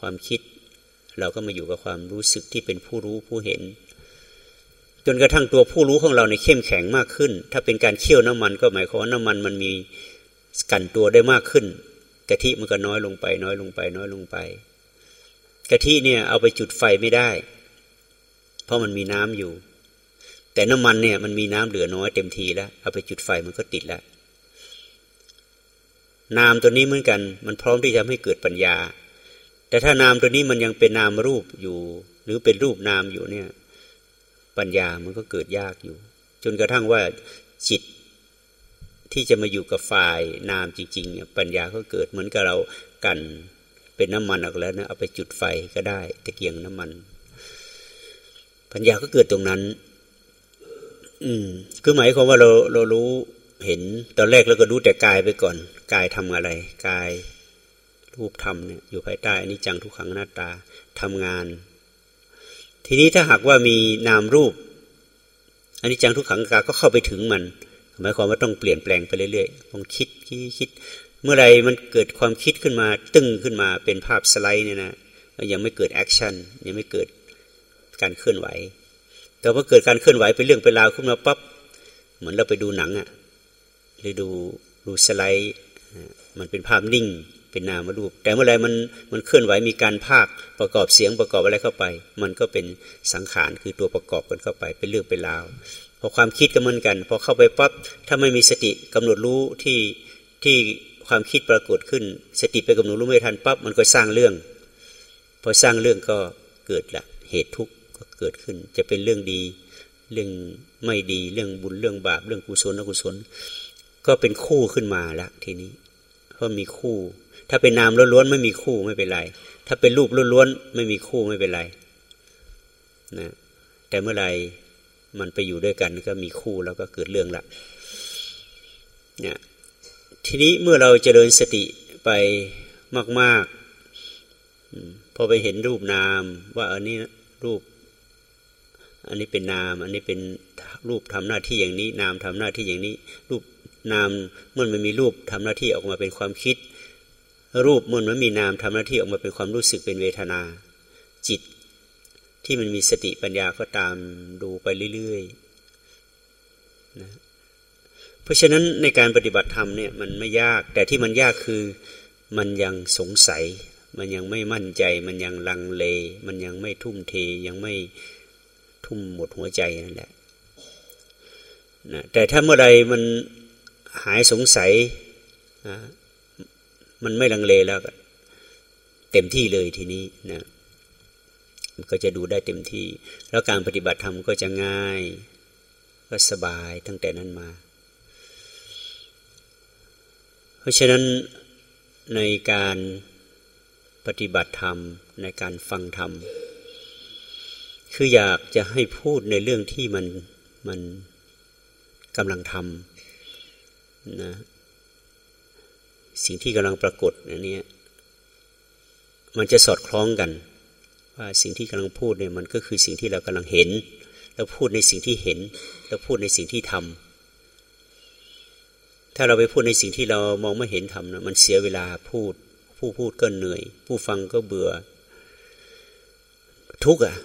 Speaker 2: ความคิด เราก็มาอยู่กับความรู้สึกที่เป็นผู้รู้ผู้เห็น จนกระทั่งตัวผู้รู้ของเราในเข้มแข็งมากขึ้น ถ้าเป็นการเคี่ยวน้ำมันก็หมายความว่าน้ำมันมันมีกันตัวได้มากขึ้น กะทิมันก็น้อยลงไป น้อยลงไป น้อยลงไปกะทิเนี่ยเอาไปจุดไฟไม่ได้ เพราะมันมีน้ำอยู่ แต่น้ำมันเนี่ยมันมีน้ำเหลือน้อยเต็มทีแล้ว เอาไปจุดไฟมันก็ติดแล้วนามตัวนี้เหมือนกัน มันพร้อมที่จะให้เกิดปัญญา แต่ถ้านามตัวนี้มันยังเป็นนามรูปอยู่ หรือเป็นรูปนามอยู่เนี่ย ปัญญามันก็เกิดยากอยู่ จนกระทั่งว่าจิต ที่จะมาอยู่กับฝ่ายนามจริง ๆ ปัญญาก็เกิดเหมือนกับเรากันเป็นน้ำมันออกแล้วนะเอาไปจุดไฟก็ได้ตะเกียงน้ำมัน ปัญญาก็เกิดตรงนั้น อืมคือหมายความว่าเราเรารู้เห็นตอนแรกเราก็รู้แต่กายไปก่อนกายทำอะไรกายรูปธรรมเนี่ยอยู่ภายใต้อันนี้จังทุกขังหน้าตาทำงาน ทีนี้ถ้าหากว่ามีนามรูปอันนี้จังทุกขังกาก็เข้าไปถึงมัน หมายความว่าต้องเปลี่ยนแปลงไปเรื่อยๆต้องคิดคิดคิด เมื่อไรมันเกิดความคิดขึ้นมา ตึ้งขึ้นมาเป็นภาพสไลด์เนี่ยนะยังไม่เกิดแอคชั่นยังไม่เกิดการเคลื่อนไหว แต่พอเกิดการเคลื่อนไหวเป็นเรื่องเป็นราวขึ้นมาปั๊บเหมือนเราไปดูหนังอะ่ะหรือดูดูสไลด์มันเป็นภาพนิ่งเป็นนามรูป แต่เมื่อไรมันมันเคลื่อนไหวมีการภาคประกอบเสียงประกอบอะไรเข้าไป มันก็เป็นสังขารคือตัวประกอบกันเข้าไป เป็นเรื่องเป็นราว พอความคิดก็เหมือนกัน พอเข้าไปปั๊บถ้าไม่มีสติกำหนดรู้ที่ที่ความคิดปรากฏขึ้น สติไปกำหนดรู้ไม่ทันปั๊บมันก็สร้างเรื่อง พอสร้างเรื่องก็เกิดละเหตุทุกข์ก็เกิดขึ้น จะเป็นเรื่องดี เรื่องไม่ดีเรื่องบุญเรื่องบาปเรื่องกุศลอกุศล ก็เป็นคู่ขึ้นมาละทีนี้เพราะมีคู่ ถ้าเป็นนามล้วนๆไม่มีคู่ไม่เป็นไร ถ้าเป็นรูปล้วนๆไม่มีคู่ไม่เป็นไรนะแต่เมื่อไร มันไปอยู่ด้วยกันก็มีคู่แล้วก็เกิดเรื่องละเนี่ยทีนี้เมื่อเราเจริญสติไปมาก ๆ พอไปเห็นรูปนาม ว่าอันนี้รูป อันนี้เป็นนาม อันนี้เป็นรูปทำหน้าที่อย่างนี้ นามทำหน้าที่อย่างนี้ รูปนามเมื่อมันมีรูปทำหน้าที่ออกมาเป็นความคิด รูปเมื่อมันมีนามทำหน้าที่ออกมาเป็นความรู้สึกเป็นเวทนา ที่มันมีสติปัญญาก็ตามดูไปเรื่อยๆนะเพราะฉะนั้นในการปฏิบัติธรรมเนี่ยมันไม่ยาก แต่ที่มันยากคือมันยังสงสัย มันยังไม่มั่นใจ มันยังลังเล มันยังไม่ทุ่มเทยังไม่ทุ่มหมดหัวใจนั่นแหละนะแต่ถ้าเมื่อใดมันหายสงสัยนะมันไม่ลังเลแล้ว เต็มที่เลยทีนี้นะ ก็จะดูได้เต็มที่ แล้วการปฏิบัติธรรมก็จะง่าย ก็สบายตั้งแต่นั้นมา เพราะฉะนั้นในการปฏิบัติธรรมในการฟังธรรม คืออยากจะให้พูดในเรื่องที่มันมันกำลังทำนะสิ่งที่กำลังปรากฏอันนี้มันจะสอดคล้องกัน ว่าสิ่งที่กำลังพูดเนี่ยมันก็คือสิ่งที่เรากำลังเห็น แล้วพูดในสิ่งที่เห็น แล้วพูดในสิ่งที่ทำถ้าเราไปพูดในสิ่งที่เรามองไม่เห็นทำนะมันเสียเวลาพูด ผู้พูดก็เหนื่อย ผู้ฟังก็เบื่อ ทุกข์อะ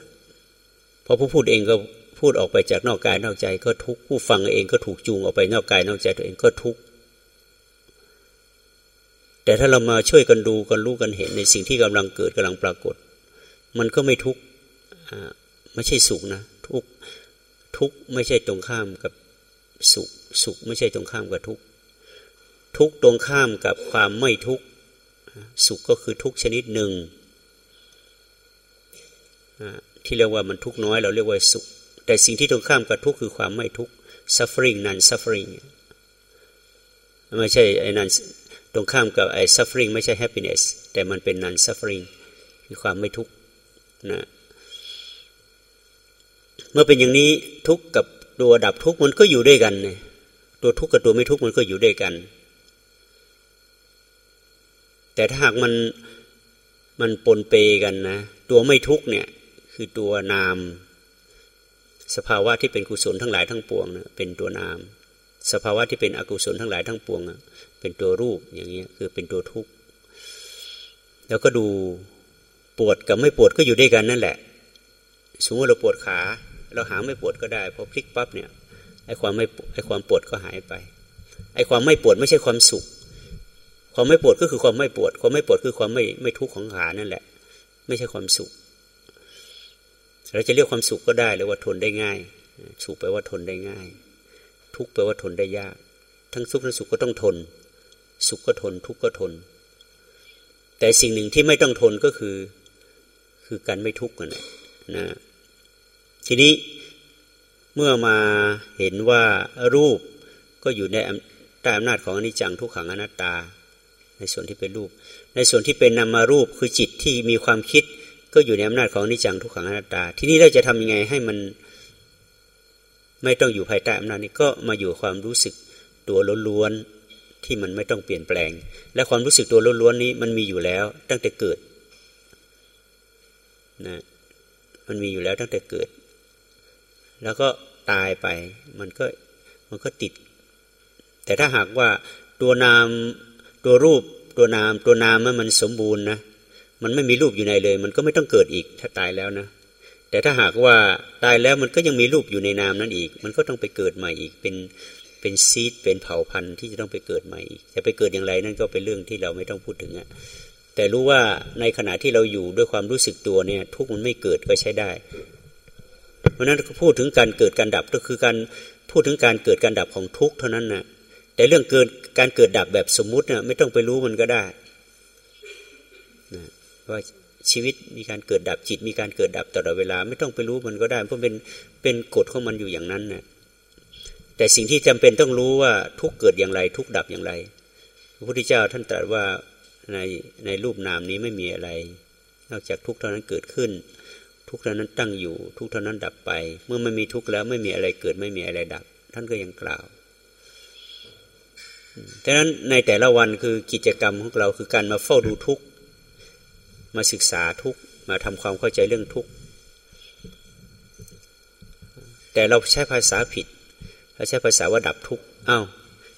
Speaker 2: เพอผู้พูดเองก็พูดออกไปจากนอกกายนอกใจก็ทุกข์ผู้ฟังเองก็ถูกจูงออกไปนอกกายนอกใจตัวเองก็ทุกข์แต่ถ้าเรามาช่วยกันดูกันรู้กันเห็นในสิ่งที่กำลังเกิดกำลังปรากฏ มันก็ไม่ทุกข์ไม่ใช่สุขนะทุกทุกไม่ใช่ตรงข้ามกับสุข สุขไม่ใช่ตรงข้ามกับทุกทุกตรงข้ามกับความไม่ทุกสุขก็คือทุกชนิดหนึ่งที่เรียกว่ามันทุกน้อย เราเรียกว่าสุข แต่สิ่งที่ตรงข้ามกับทุกคือความไม่ทุก suffering non suffering ไม่ใช่ไอ้นันตรงข้ามกับไอ้ suffering ไม่ใช่ happiness แต่มันเป็น non suffering คือความไม่ทุกข์ นะเมื่อเป็นอย่างนี้ทุกข์กับตัวดับทุกข์มันก็อยู่ด้วยกันเนี่ยตัวทุกข์กับตัวไม่ทุกข์มันก็อยู่ด้วยกัน แต่ถ้าหากมันมันปนเปกันนะตัวไม่ทุกข์เนี่ยคือตัวนาม สภาวะที่เป็นกุศลทั้งหลายทั้งปวงนะเป็นตัวนาม สภาวะที่เป็นอกุศลทั้งหลายทั้งปวงนะเป็นตัวรูปอย่างนี้ยคือเป็นตัวทุกข์ แล้วก็ดู ปวดกับไม่ปวดก็อยู่ด้วยกันนั่นแหละ สมมติเราปวดขา เราหาไม่ปวดก็ได้พอพลิกปั๊บเนี่ยไอ้ความไม่ไอ้ความปวดก็หายไปไอ้ความไม่ปวดไม่ใช่ความสุข ความไม่ปวดก็คือความไม่ปวด ความไม่ปวดคือความไม่ไม่ทุกข์ของขานั่นแหละ ไม่ใช่ความสุขเราจะเรียกความสุขก็ได้หรือว่าทนได้ง่าย สุขแปลว่าทนได้ง่าย ทุกข์แปลว่าทนได้ยาก ทั้งสุขทั้งสุขก็ต้องทน สุขก็ทน ทุกข์ก็ทน แต่สิ่งหนึ่งที่ไม่ต้องทนก็คือ คือการไม่ทุกข์กันนะ ทีนี้เมื่อมาเห็นว่ารูปก็อยู่ในใต้อำนาจของอนิจจังทุกขังอนัตตา ในส่วนที่เป็นรูป ในส่วนที่เป็นนามารูปคือจิตที่มีความคิด ก็อยู่ในอำนาจของอนิจจังทุกขังอนัตตา ทีนี้เราจะทำยังไงให้มัน ไม่ต้องอยู่ภายใต้อำนาจนี้ก็มาอยู่ความรู้สึกตัวล้วนๆที่มันไม่ต้องเปลี่ยนแปลง และความรู้สึกตัวล้วนๆนี้มันมีอยู่แล้วตั้งแต่เกิด นะมันมีอยู่แล้วตั้งแต่เกิด แล้วก็ตายไป มันก็มันก็ติด แต่ถ้าหากว่าตัวนามตัวรูปตัวนามตัวนามมันสมบูรณ์นะมันไม่มีรูปอยู่ในเลย มันก็ไม่ต้องเกิดอีกถ้าตายแล้วนะ แต่ถ้าหากว่าตายแล้วมันก็ยังมีรูปอยู่ในนามนั้นอีก มันก็ต้องไปเกิดใหม่อีกเป็นเป็นซีดเป็นเผ่าพันธุ์ที่จะต้องไปเกิดใหม่อีกจะไปเกิดอย่างไรนั่นก็เป็นเรื่องที่เราไม่ต้องพูดถึงอะ แต่รู้ว่าในขณะที่เราอยู่ด้วยความรู้สึกตัวเนี่ย ทุกมันไม่เกิดก็ใช้ได้ เพราะนั้นพูดถึงการเกิดการดับก็คือการพูดถึงการเกิดการดับของทุกเท่านั้นนะแต่เรื่องเกิดการเกิดดับแบบสมมุติเนี่ยไม่ต้องไปรู้มันก็ได้นะว่าชีวิตมีการเกิดดับจิต มีการเกิดดับตลอดเวลา ไม่ต้องไปรู้มันก็ได้ เพราะเป็นเป็นกฎของมันอยู่อย่างนั้นนะแต่สิ่งที่จำเป็นต้องรู้ว่าทุกเกิดอย่างไร ทุกดับอย่างไร พระพุทธเจ้าท่านตรัสว่า ในในรูปนามนี้ไม่มีอะไร นอกจากทุกเท่านั้นเกิดขึ้น ทุกเท่านั้นตั้งอยู่ ทุกเท่านั้นดับไป เมื่อไม่มีทุกแล้วไม่มีอะไรเกิดไม่มีอะไรดับ ท่านก็ยังกล่าวดังนั้นในแต่ละวันคือกิจกรรมของเราคือการมาเฝ้าดูทุกมาศึกษาทุกมาทำความเข้าใจเรื่องทุกแต่เราใช้ภาษาผิดเราใช้ภาษาว่าดับทุกอ้าว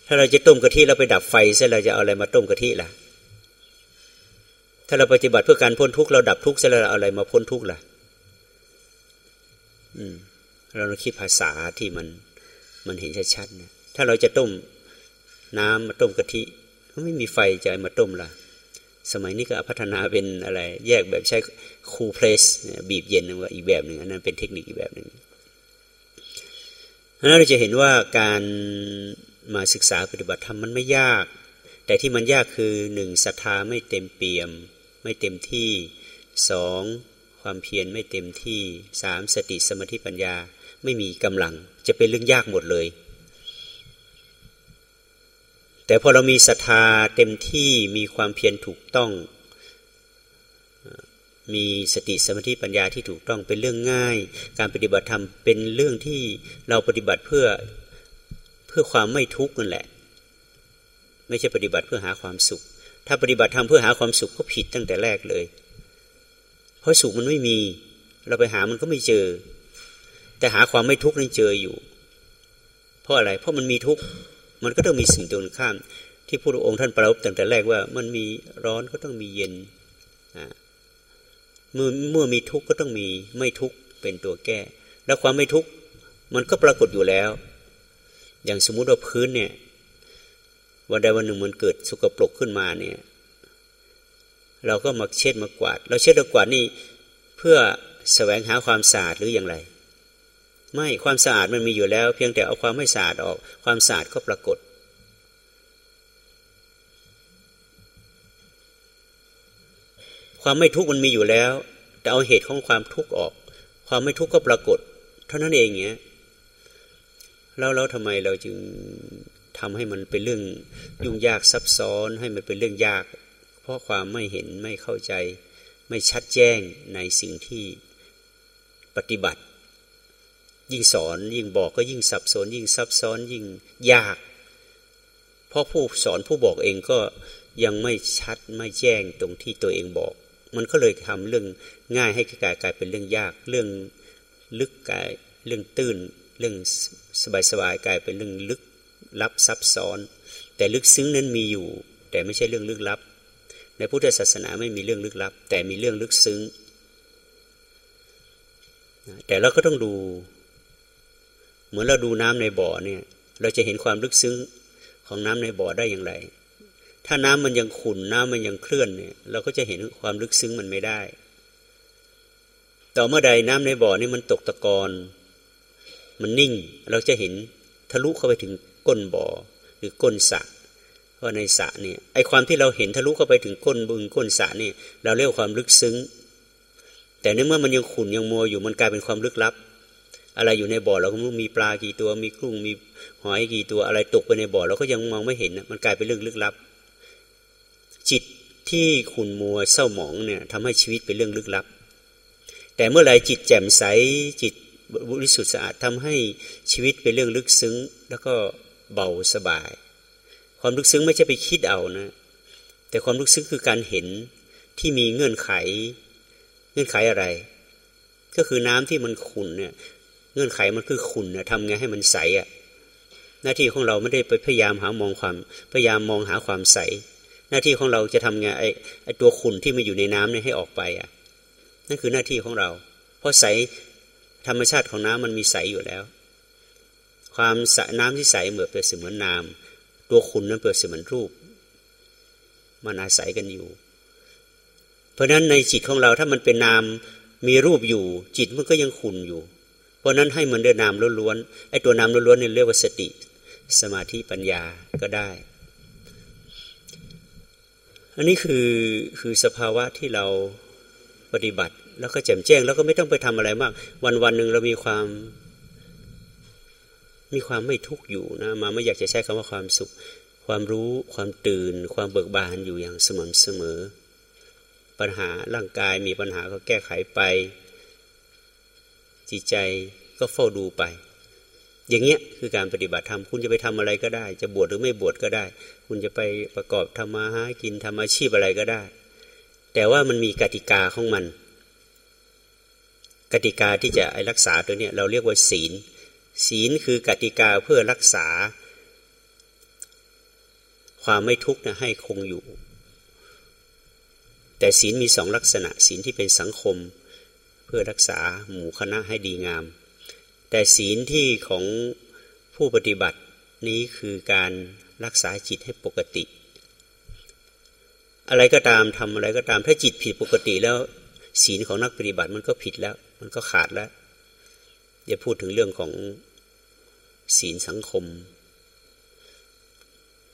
Speaker 2: ถ้าเราจะต้มกะทิเราไปดับไฟเสร็จเราจะเอาอะไรมาต้มกะทิล่ะ ถ้าเราปฏิบัติเพื่อการพ้นทุกข์เราดับทุกเสร็จเราเอาอะไรมาพ้นทุกข์ล่ะอืม เราคิดภาษาที่มันมันเห็นชัดๆนะถ้าเราจะต้มน้ำมาต้มกะทิไม่มีไฟจะมาต้มล่ะ สมัยนี้ก็พัฒนาเป็นอะไร แยกแบบใช้คูเพรสบีบเย็นว่าอีกแบบหนึ่งอันนั้นเป็นเทคนิคอีกแบบหนึ่งเพราะนั้นเราจะเห็นว่าการมาศึกษาปฏิบัติธรรมมันไม่ยาก แต่ที่มันยากคือหนึ่งศรัทธาไม่เต็มเปี่ยม ไม่เต็มที่สองความเพียรไม่เต็มที่สามสติสมาธิปัญญาไม่มีกำลัง จะเป็นเรื่องยากหมดเลย แต่พอเรามีศรัทธาเต็มที่มีความเพียรถูกต้อง มีสติสมาธิปัญญาที่ถูกต้องเป็นเรื่องง่าย การปฏิบัติธรรมเป็นเรื่องที่เราปฏิบัติเพื่อเพื่อความไม่ทุกข์นั่นแหละ ไม่ใช่ปฏิบัติเพื่อหาความสุข ถ้าปฏิบัติธรรมเพื่อหาความสุขก็ผิดตั้งแต่แรกเลย เพราะสุขมันไม่มี เราไปหามันก็ไม่เจอ แต่หาความไม่ทุกข์นั้นเจออยู่ เพราะอะไร เพราะมันมีทุกข์ มันก็ต้องมีสิ่งตรงข้าม ที่พระองค์ท่านประรบตั้งแต่แรกว่า มันมีร้อนก็ต้องมีเย็นเมื่อเมื่อมีทุกข์ก็ต้องมีไม่ทุกข์เป็นตัวแก้ แล้วความไม่ทุกข์มันก็ปรากฏอยู่แล้ว อย่างสมมุติว่าพื้นเนี่ย วันใดวันหนึ่งมันเกิดสุกปรกขึ้นมาเนี่ย เราก็มาเช็ดมากวาด เราเช็ดมากวาดนี่เพื่อแสวงหาความสะอาดหรืออย่างไร ไม่ความสะอาดมันมีอยู่แล้ว เพียงแต่เอาความไม่สะอาดออก ความสะอาดก็ปรากฏ ความไม่ทุกข์มันมีอยู่แล้ว แต่เอาเหตุของความทุกข์ออก ความไม่ทุกข์ก็ปรากฏ เท่านั้นเองเนี้ยแล้วแล้วทำไมเราจึง ทำให้มันเป็นเรื่องยุ่งยากซับซ้อนให้มันเป็นเรื่องยาก เพราะความไม่เห็นไม่เข้าใจ ไม่ชัดแจ้งในสิ่งที่ปฏิบัติ ยิ่งสอนยิ่งบอกก็ยิ่งสับสน ยิ่งซับซ้อนยิ่งยาก เพราะผู้สอนผู้บอกเองก็ยังไม่ชัดไม่แจ้งตรงที่ตัวเองบอก มันก็เลยทำเรื่องง่ายให้กลายกลายเป็นเรื่องยาก เรื่องลึกกลายเรื่องตื้น เรื่องสบายสบายกลายเป็นเรื่องลึก ลับซับซ้อน แต่ลึกซึ้งนั้นมีอยู่ แต่ไม่ใช่เรื่องลึกลับ ในพุทธศาสนาไม่มีเรื่องลึกลับ แต่มีเรื่องลึกซึ้ง แต่เราก็ต้องดู เหมือนเราดูน้ำในบ่อเนี่ย เราจะเห็นความลึกซึ้งของน้ำในบ่อได้อย่างไร ถ้าน้ำมันยังขุ่นน้ำมันยังเคลื่อนเนี่ย เราก็จะเห็นความลึกซึ้งมันไม่ได้ ต่อเมื่อใดน้ำในบ่อนี่มันตกตะกอนมันนิ่งเราจะเห็นทะลุเข้าไปถึง ก้นบ่อหรือก้นสระเพราะในสระเนี่ยไอความที่เราเห็นทะลุเข้าไปถึงก้นบึงก้นสระนี่เราเรียกความลึกซึ้ง แต่ในเมื่อมันยังขุ่นยังมัวอยู่มันกลายเป็นความลึกลับ อะไรอยู่ในบ่อเราก็ไม่รู้มีปลากี่ตัวมีกุ้งมีหอยกี่ตัวอะไรตกไปในบ่อเราก็ยังมองไม่เห็นมันกลายเป็นเรื่องลึกลับ จิตที่ขุ่นมัวเศร้าหมองเนี่ยทำให้ชีวิตเป็นเรื่องลึกลับ แต่เมื่อไรจิตแจ่มใสจิตบริสุทธิ์สะอาดทำให้ชีวิตเป็นเรื่องลึกซึ้ง แล้วก็ เบาสบาย ความลึกซึ้งไม่ใช่ไปคิดเอานะ แต่ความลึกซึ้งคือการเห็นที่มีเงื่อนไข เงื่อนไขอะไร ก็คือน้ำที่มันขุ่นเนี่ย เงื่อนไขมันคือขุ่นเนี่ยทำไงให้มันใสอะ่ะ หน้าที่ของเราไม่ได้ไปพยายามหามองความ พยายามมองหาความใส หน้าที่ของเราจะทำไงไอ้ไอ้ตัวขุ่นที่มันอยู่ในน้ำเนี่ยให้ออกไปอะ นั่นคือหน้าที่ของเรา เพราะใสธรรมชาติของน้ำมันมีใสอยู่แล้ว ความสน้ำที่ใสเหมือนเปรียบเสมือนน้ำตัวขุนนั้นเปรียบเสมือนรูป มันอาศัยกันอยู่ เพราะฉะนั้นในจิตของเราถ้ามันเป็นนามมีรูปอยู่ จิตมันก็ยังขุนอยู่ เพราะนั้นให้มันเดินนามล้วนๆไอ้ตัวนามล้วนๆนี่เรียกว่าสติ สมาธิปัญญาก็ได้ อันนี้คือคือสภาวะที่เราปฏิบัติ แล้วก็แจ่มแจ้ง แล้วก็ไม่ต้องไปทำอะไรมาก วันวันหนึ่งเรามีความ มีความไม่ทุกข์อยู่นะมาไม่อยากจะใช้คำว่าความสุข ความรู้ความตื่น ความเบิกบานอยู่อย่างสม่ำเสมอ ปัญหาร่างกายมีปัญหาก็แก้ไขไป จิตใจก็เฝ้าดูไป อย่างเงี้ยคือการปฏิบัติธรรมคุณจะไปทำอะไรก็ได้ จะบวชหรือไม่บวชก็ได้ คุณจะไปประกอบทำมาหากินทำอาชีพอะไรก็ได้ แต่ว่ามันมีกติกาของมัน กติกาที่จะรักษาตัวนี้เราเรียกว่าศีล ศีลคือกติกาเพื่อรักษา ความไม่ทุกข์นะให้คงอยู่ แต่ศีลมีสองลักษณะ ศีลที่เป็นสังคมเพื่อรักษาหมู่คณะให้ดีงาม แต่ศีลที่ของผู้ปฏิบัตินี้คือการรักษาจิตให้ปกติ อะไรก็ตามทำอะไรก็ตาม ถ้าจิตผิดปกติแล้ว ศีลของนักปฏิบัติมันก็ผิดแล้ว มันก็ขาดแล้วอย่าพูดถึงเรื่องของ ศีลสังคม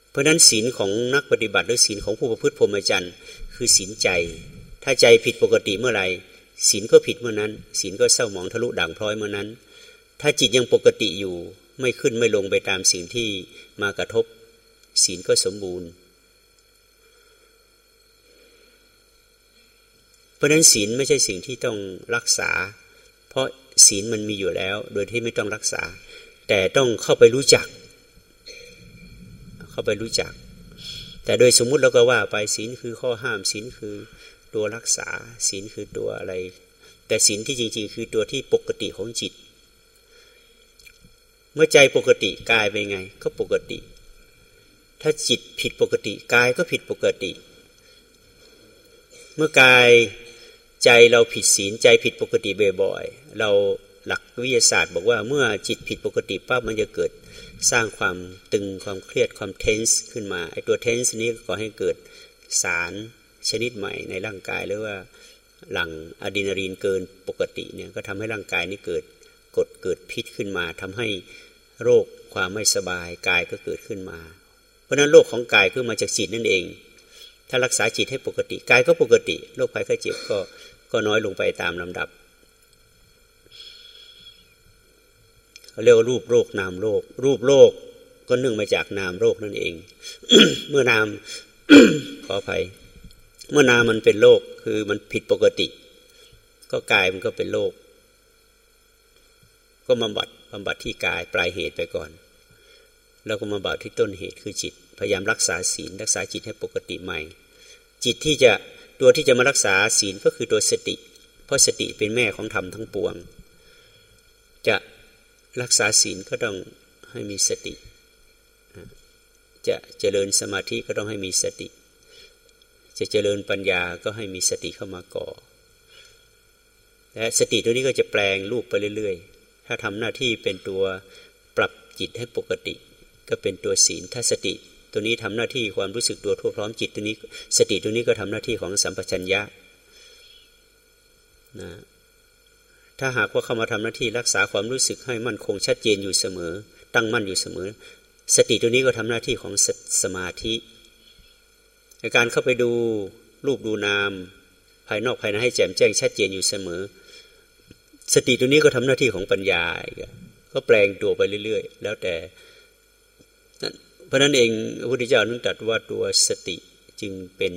Speaker 2: เพราะนั้นศีลของนักปฏิบัติหรือศีลของผู้ประพฤติพรหมจรรย์คือศีลใจ ถ้าใจผิดปกติเมื่อไหร่ศีลก็ผิดเมื่อนั้นศีลก็เศร้าหมองทะลุด่างพร้อยเมื่อนั้น ถ้าจิตยังปกติอยู่ไม่ขึ้นไม่ลงไปตามสิ่งที่มากระทบ ศีลก็สมบูรณ์ เพราะนั้นศีลไม่ใช่สิ่งที่ต้องรักษา เพราะศีลมันมีอยู่แล้ว โดยที่ไม่ต้องรักษา แต่ต้องเข้าไปรู้จัก เข้าไปรู้จัก แต่โดยสมมุติเราก็ว่าไปศีลคือข้อห้ามศีลคือตัวรักษาศีลคือตัวอะไร แต่ศีลที่จริง ๆ คือตัวที่ปกติของจิต เมื่อใจปกติกายเป็นไง ก็ปกติ ถ้าจิตผิดปกติกายก็ผิดปกติ เมื่อกายใจเราผิดศีลใจผิดปกติบ่อยๆเรา หลักวิทยาศาสตร์ บอกว่าเมื่อจิตผิดปกติปั๊บมันจะเกิดสร้างความตึงความเครียดความเทนส์ขึ้นมาไอ้ตัวเทนส์นี้ก็ก่อให้เกิดสารชนิดใหม่ในร่างกายหรือว่าหลังอะดรีนาลีนเกินปกติเนี่ยก็ทำให้ร่างกายนี้เกิดกดเกิดพิษขึ้นมาทำให้โรคความไม่สบายกายก็เกิดขึ้นมา เพราะนั้นโรคของกายคือมาจากจิตนั่นเอง ถ้ารักษาจิตให้ปกติกายก็ปกติโรคภัยไข้เจ็บก็ก็น้อยลงไปตามลำดับ เขาเรียกว่ารูปโรคนามโรครูปโรคก็เนื่องมาจากนามโรคนั่นเอง เมื่อนามขออภัย เมื่อนามมันเป็นโรคคือมันผิดปกติ ก็กายมันก็เป็นโรคก็บำบัดบำบัดที่กายปลายเหตุไปก่อน แล้วก็มาบำบัดที่ต้นเหตุคือจิต พยายามรักษาศีลรักษาจิตให้ปกติใหม่ จิตที่จะตัวที่จะมารักษาศีลก็คือตัวสติ เพราะสติเป็นแม่ของธรรมทั้งปวง จะ รักษาศีลก็ต้องให้มีสติ จะเจริญสมาธิก็ต้องให้มีสติ จะเจริญปัญญาก็ให้มีสติเข้ามาก่อ และสติตัวนี้ก็จะแปลงรูปไปเรื่อย ๆ ถ้าทำหน้าที่เป็นตัวปรับจิตให้ปกติ ก็เป็นตัวศีลถ้าสติตัวนี้ทำหน้าที่ความรู้สึกตัวทั่วพร้อมจิตตัวนี้ สติตัวนี้ก็ทำหน้าที่ของสัมปชัญญะนะ ถ้าหากว่าเข้ามาทำหน้าที่รักษาความรู้สึกให้มั่นคงชัดเจนอยู่เสมอ ตั้งมั่นอยู่เสมอ สติตัวนี้ก็ทำหน้าที่ของสสมาธิในการเข้าไปดูรูปดูนาม ภายนอกภายในให้แจ่มแจ้งชัดเจนอยู่เสมอ สติตัวนี้ก็ทำหน้าที่ของปัญญาก็แปลงตัวไปเรื่อย ๆ แล้วแต่เพราะนั้นเองพระพุทธเจ้านึกตัดว่าตัวสติจึงเป็น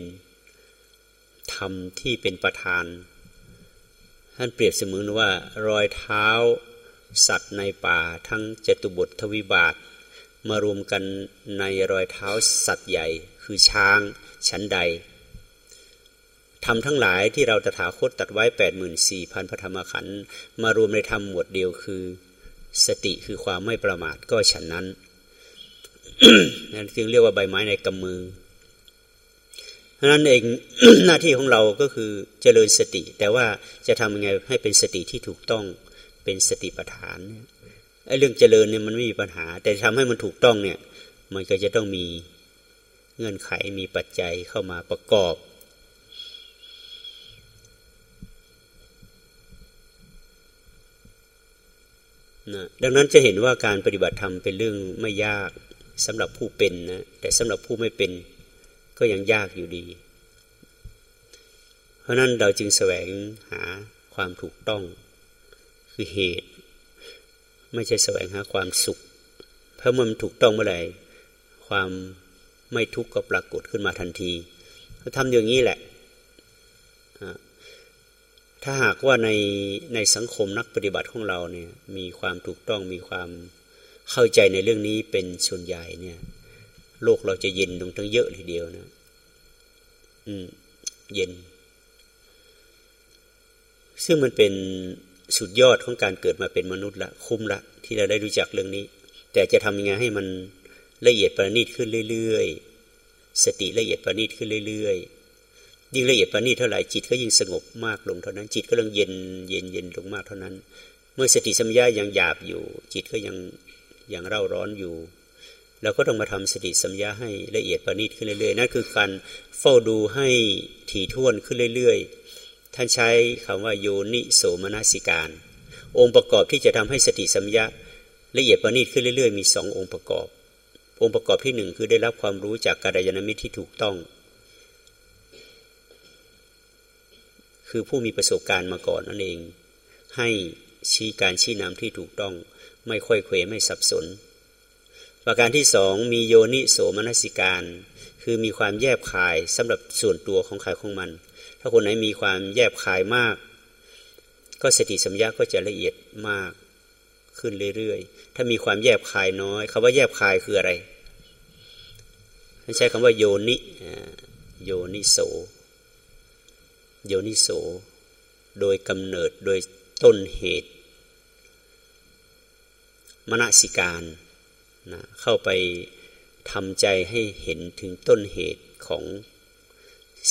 Speaker 2: ธรรมที่เป็นประธาน ท่านเปรียบเสมือนว่ารอยเท้าสัตว์ในป่าทั้งเจตุบททวิบาท มารวมกันในรอยเท้าสัตว์ใหญ่ คือช้างชั้นใดทำทั้งหลายที่เราตถาคตตัดไว้แปดหมื่นสี่พันพระธรรมขันธ์มารวมในธรรมหมวดเดียวคือ สติคือความไม่ประมาทก็ฉันนั้นนั่นจึงเรียกว่าใบไม้ในกำมือ เพราะนั้นเองหน้าที่ของเราก็คือเจริญสติ แต่ว่าจะทำยังไงให้เป็นสติที่ถูกต้องเป็นสติปัฏฐานไอ้เรื่องเจริญเนี่ยมันไม่มีปัญหา แต่ทำให้มันถูกต้องเนี่ย มันก็จะต้องมีเงื่อนไขมีปัจจัยเข้ามาประกอบ นะดังนั้นจะเห็นว่าการปฏิบัติธรรมเป็นเรื่องไม่ยากสำหรับผู้เป็นนะแต่สำหรับผู้ไม่เป็น ก็ยังยากอยู่ดี เพราะนั้นเราจึงแสวงหาความถูกต้องคือเหตุ ไม่ใช่แสวงหาความสุข เพราะมันถูกต้องเมื่อไหร่ความไม่ทุกข์ก็ปรากฏขึ้นมาทันทีเขาทำอย่างนี้แหละ ถ้าหากว่าในในสังคมนักปฏิบัติของเราเนี่ยมีความถูกต้องมีความเข้าใจในเรื่องนี้เป็นส่วนใหญ่เนี่ย โลกเราจะเย็นลงทั้งเยอะทีเดียวนะ อืม เย็น ซึ่งมันเป็นสุดยอดของการเกิดมาเป็นมนุษย์ละคุ้มละ ที่เราได้รู้จักเรื่องนี้ แต่จะทำยังไงให้มันละเอียดประณีตขึ้นเรื่อยๆ สติละเอียดประณีตขึ้นเรื่อยๆ ยิ่งละเอียดประณีตเท่าไหร่จิตก็ยิ่งสงบมากลงเท่านั้น จิตก็เริ่มเย็นเย็นเย็นลงมากเท่านั้น เมื่อสติสัมยายังหยาบอยู่ จิตก็ยังยังเร่าร้อนอยู่ เราก็ต้องมาทำสติสัมยาให้ละเอียดประณีตขึ้นเรื่อยๆนั่นคือการเฝ้าดูให้ถี่ถ้วนขึ้นเรื่อยๆ ท่านใช้คำว่าโยนิโสมนสิการ องค์ประกอบที่จะทำให้สติสัมยาละเอียดประณีตขึ้นเรื่อยๆ มีสององค์ประกอบ องค์ประกอบที่หนึ่งคือได้รับความรู้จากกาดยานมิตรที่ถูกต้อง คือผู้มีประสบการณ์มาก่อนนั่นเอง ให้ชี้การชี้นำที่ถูกต้อง ไม่ค่อยเควไม่สับสน ประการที่สองมีโยนิโสมนสิการ คือมีความแยบคายสำหรับส่วนตัวของใครของมัน ถ้าคนไหนมีความแยบคายมาก ก็สติสัมยาก็จะละเอียดมากขึ้นเรื่อยๆ ถ้ามีความแยบคายน้อยคาว่าแยบคายคืออะไรใช้คำว่าโยนิโยนิโสโยนิโส โดยกำเนิดโดยต้นเหตุ มณสิการน เข้าไปทำใจให้เห็นถึงต้นเหตุของ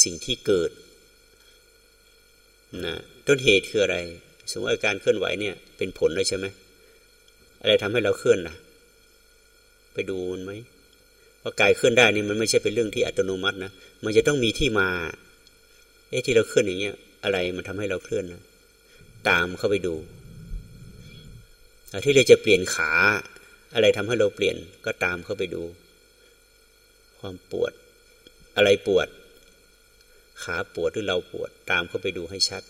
Speaker 2: สิ่งที่เกิดนะต้นเหตุคืออะไร สมมติอาการเคลื่อนไหวเนี่ยเป็นผลเลยใช่ไหมอะไรทำให้เราเคลื่อนล่ะไปดูมันไหมว่ากายเคลื่อนได้นี่มันไม่ใช่เป็นเรื่องที่อัตโนมัตินะมันจะต้องมีที่มาเอ๊ะที่เราเคลื่อนอย่างเงี้ย อะไรมันทำให้เราเคลื่อนนะตามเข้าไปดูที่เราจะเปลี่ยนขา อะไรทำให้เราเปลี่ยนก็ตามเข้าไปดู ความปวด อะไรปวด ขาปวดหรือเราปวดตามเข้าไปดูให้ชัด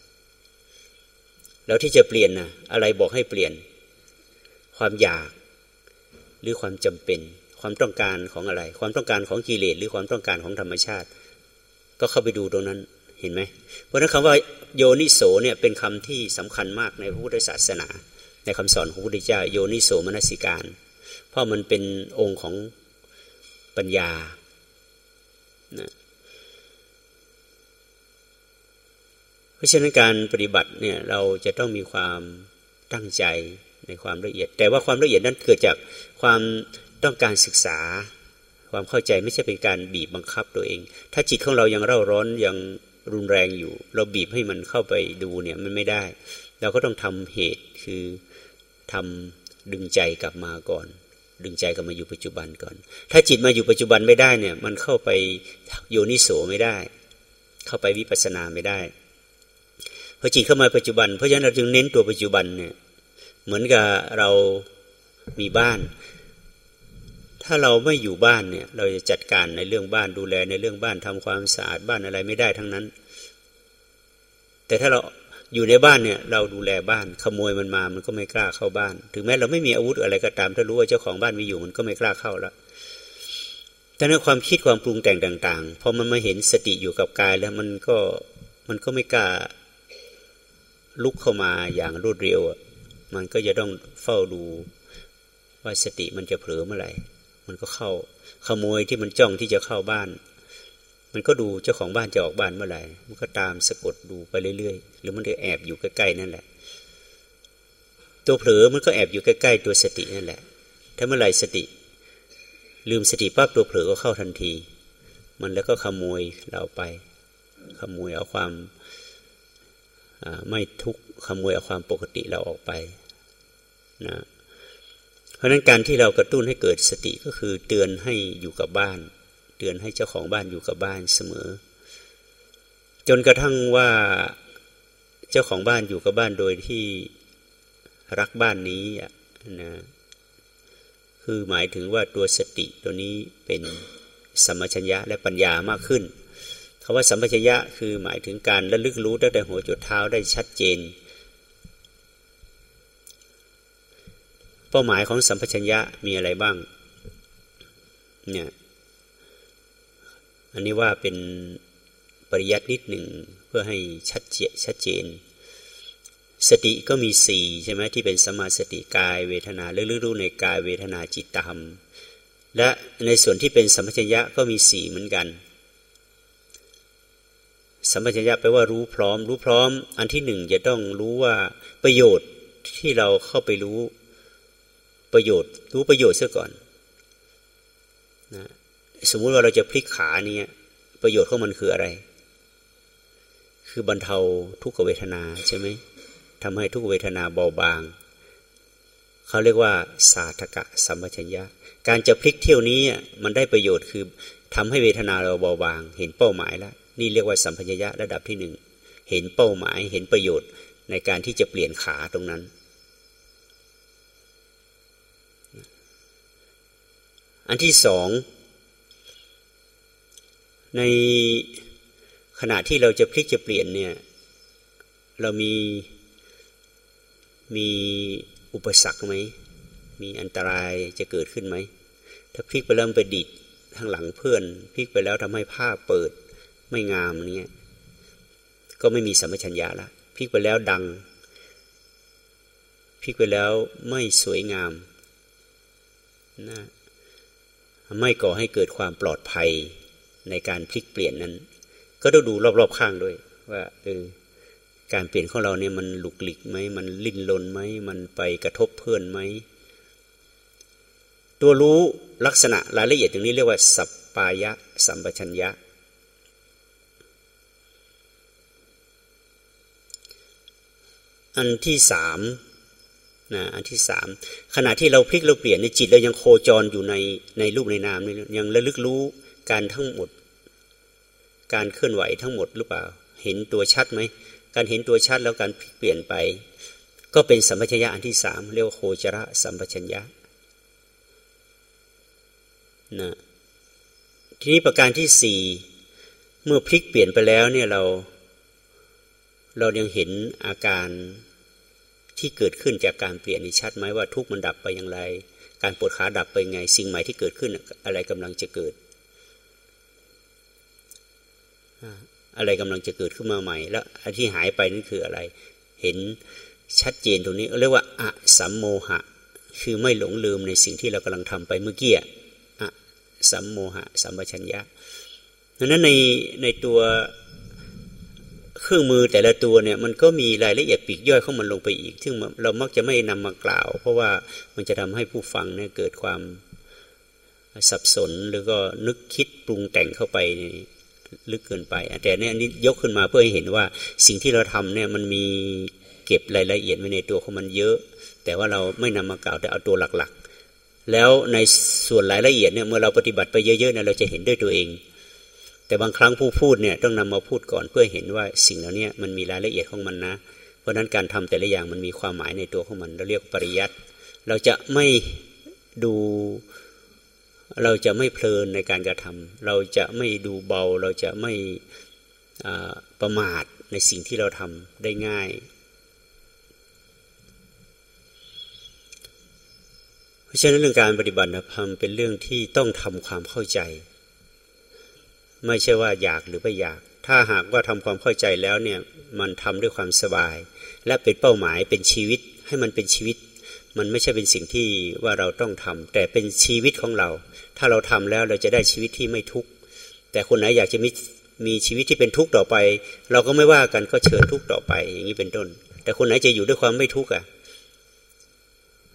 Speaker 2: แล้วที่จะเปลี่ยนนะอะไรบอกให้เปลี่ยน ความอยากหรือความจำเป็น ความต้องการของอะไร ความต้องการของกิเลสหรือความต้องการของธรรมชาติ ก็เข้าไปดูตรงนั้นเห็นไหมเพราะนั้นคำว่าโยนิโสเนี่ยเป็นคำที่สำคัญมากในพระพุทธศาสนา ในคำสอนของพระพุทธเจ้าโยนิโสมนสิการ ราะมันเป็นองค์ของปัญญานะเพราะฉะนั้นการปฏิบัติเนี่ยเราจะต้องมีความตั้งใจในความละเอียด แต่ว่าความละเอียดนั้นเกิดจากความต้องการศึกษา ความเข้าใจไม่ใช่เป็นการบีบบังคับตัวเอง ถ้าจิตของเรายังเร่าร้อนยังรุนแรงอยู่ เราบีบให้มันเข้าไปดูเนี่ยมันไม่ได้ เราก็ต้องทำเหตุคือทำดึงใจกลับมาก่อน ดึงใจกลับมาอยู่ปัจจุบันก่อน ถ้าจิตมาอยู่ปัจจุบันไม่ได้เนี่ย มันเข้าไปโยนิโสไม่ได้ เข้าไปวิปัสสนาไม่ได้พอจิตเข้ามาปัจจุบัน เพราะฉะนั้นเราจึงเน้นตัวปัจจุบันเนี่ย เหมือนกับเรามีบ้าน ถ้าเราไม่อยู่บ้านเนี่ย เราจะจัดการในเรื่องบ้านดูแลในเรื่องบ้านทำความสะอาดบ้านอะไรไม่ได้ทั้งนั้น แต่ถ้าเรา อยู่ในบ้านเนี่ย เราดูแลบ้าน ขโมยมันมามันก็ไม่กล้าเข้าบ้าน ถึงแม้เราไม่มีอาวุธอะไรก็ตามถ้ารู้ว่าเจ้าของบ้านมีอยู่มันก็ไม่กล้าเข้าล้วแต่ในความคิดความปรุงแต่งต่าง ๆพอมันมาเห็นสติอยู่กับกายแล้วมันก็มันก็ไม่กล้าลุกเข้ามาอย่างรวดเร็วมันก็จะต้องเฝ้าดูว่าสติมันจะเผลอเมื่อไหร่ มันก็เข้าขโมยที่มันจ้องที่จะเข้าบ้าน มันก็ดูเจ้าของบ้านจะออกบ้านเมื่อไหร่ มันก็ตามสะกดดูไปเรื่อยๆ หรือมันจะแอบอยู่ใกล้ๆนั่นแหละ ตัวเผลอมันก็แอบอยู่ใกล้ๆตัวสตินั่นแหละ ถ้าเมื่อไหร่สติ ลืมสติปั๊บตัวเผลอก็เข้าทันที มันแล้วก็ขโมยเราไป ขโมยเอาความไม่ทุกข์ขโมยเอาความปกติเราออกไปนะเพราะนั้นการที่เรากระตุ้นให้เกิดสติก็คือเตือนให้อยู่กับบ้าน เตือนให้เจ้าของบ้านอยู่กับบ้านเสมอ จนกระทั่งว่าเจ้าของบ้านอยู่กับบ้านโดยที่รักบ้านนี้นะคือหมายถึงว่าตัวสติตัวนี้เป็นสัมัชัญญะและปัญญามากขึ้นคาว่าสัมปชัญญะคือหมายถึงการระลึกรู้ตั้งแต่หัวจุดเท้าได้ชัดเจน เป้าหมายของสัมปชัญญะมีอะไรบ้างเนี่ย อันนี้ว่าเป็นปริยัตินิดหนึ่งเพื่อให้ชัดเจนชัดเจน สติก็มีสี่ใช่ไหมที่เป็นสมาสติกายเวทนาเรื่องรู้ในกายเวทนาจิตตามและในส่วนที่เป็นสัมปชัญญะก็มีสี่เหมือนกัน สัมปชัญญะแปลว่ารู้พร้อม รู้พร้อม อันที่หนึ่งจะต้องรู้ว่าประโยชน์ที่เราเข้าไปรู้ประโยชน์ รู้ประโยชน์ซะก่อนนะ สมมุติว่าเราจะพลิกขาเนี่ยประโยชน์ของมันคืออะไร คือบรรเทาทุกขเวทนาใช่ไหมทำให้ทุกเวทนาเบาบาง เขาเรียกว่า สาธกะสัมปชัญญะ การจะพลิกเที่ยวนี้มันได้ประโยชน์คือทำให้เวทนาเราเบาบาง เห็นเป้าหมายแล้ว นี่เรียกว่าสัมพัญญะระดับที่หนึ่ง เห็นเป้าหมาย เห็นประโยชน์ในการที่จะเปลี่ยนขาตรงนั้น อันที่สอง ในขณะที่เราจะพลิกจะเปลี่ยนเนี่ย เรามีมีอุปสรรคไหม มีอันตรายจะเกิดขึ้นไหม ถ้าพลิกไปแล้วไปดิดทางหลังเพื่อน พลิกไปแล้วทำให้ผ้าเปิดไม่งามเนี่ยก็ไม่มีสัมปชัญญะละพลิกไปแล้วดังพลิกไปแล้วไม่สวยงามนะไม่ก่อให้เกิดความปลอดภัย ในการพลิกเปลี่ยนนั้น ก็ต้องดูรอบๆข้างด้วย ว่าเออการเปลี่ยนของเราเนี่ยมันหลุกหลิกไหมมันลิ่นลนไหมมันไปกระทบเพื่อนไหมตัวรู้ลักษณะรายละเอียดอย่างนี้เรียกว่า สัปปายะ สัมปชัญญะ อันที่สามนะอันที่สามขณะที่เราพลิกเราเปลี่ยนในจิตเรายังโคจรอยู่ในในรูปในนามนี่ยังระลึกรู้การทั้งหมด การเคลื่อนไหวทั้งหมดหรือเปล่า เห็นตัวชัดไหมการเห็นตัวชัดแล้วการเปลี่ยนไป ก็เป็นสัมปชัญญะอันที่สามเรียกว่าโคจระสัมปชัญญะนะทีนี้ประการที่สี่เมื่อพลิกเปลี่ยนไปแล้วเนี่ยเรา เรายังเห็นอาการที่เกิดขึ้นจากการเปลี่ยนนี่ชัดไหมว่าทุกมันดับไปอย่างไร การปวดขาดับไปไง สิ่งใหม่ที่เกิดขึ้นอะไรกำลังจะเกิด อะไรกำลังจะเกิดขึ้นมาใหม่ แล้วที่หายไปนั่นคืออะไร เห็นชัดเจนตรงนี้เรียกว่าอะสัมโมหะ คือไม่หลงลืมในสิ่งที่เรากำลังทำไปเมื่อกี้อะสัมโมหะ สัมปชัญญะดังนั้นในในตัวเครื่องมือแต่ละตัวเนี่ยมันก็มีรายละเอียดปีกย่อยของมันลงไปอีก ซึ่งเรามักจะไม่นำมากล่าว เพราะว่ามันจะทำให้ผู้ฟังเนี่ยเกิดความสับสนหรือก็นึกคิดปรุงแต่งเข้าไป ลึกเกินไป แต่เนี่ยนี้ยกขึ้นมาเพื่อให้เห็นว่าสิ่งที่เราทำเนี่ยมันมีเก็บรายละเอียดไว้ในตัวของมันเยอะ แต่ว่าเราไม่นำมากล่าวแต่เอาตัวหลักๆ แล้วในส่วนรายละเอียดเนี่ยเมื่อเราปฏิบัติไปเยอะๆเนี่ยเราจะเห็นด้วยตัวเอง แต่บางครั้งผู้พูดเนี่ยต้องนำมาพูดก่อนเพื่อเห็นว่าสิ่งเหล่านี้มันมีรายละเอียดของมันนะ เพราะนั้นการทำแต่ละอย่างมันมีความหมายในตัวของมัน เราเรียกปริยัติเราจะไม่ดู เราจะไม่เพลินในการกระทำเราจะไม่ดูเบา เราจะไม่ประมาทในสิ่งที่เราทำได้ง่าย เพราะฉะนั้นเรื่องการปฏิบัติธรรมเป็นเรื่องที่ต้องทำความเข้าใจ ไม่ใช่ว่าอยากหรือไม่อยาก ถ้าหากว่าทำความเข้าใจแล้วเนี่ยมันทำด้วยความสบาย และเป็นเป้าหมายเป็นชีวิตให้มันเป็นชีวิต มันไม่ใช่เป็นสิ่งที่ว่าเราต้องทำแต่เป็นชีวิตของเรา ถ้าเราทำแล้วเราจะได้ชีวิตที่ไม่ทุกข์แต่คนไหนอยากจะมีมีชีวิตที่เป็นทุกข์ต่อไป เราก็ไม่ว่ากันก็เชิญทุกข์ต่อไป อย่างนี้เป็นต้น แต่คนไหนจะอยู่ด้วยความไม่ทุกข์อะ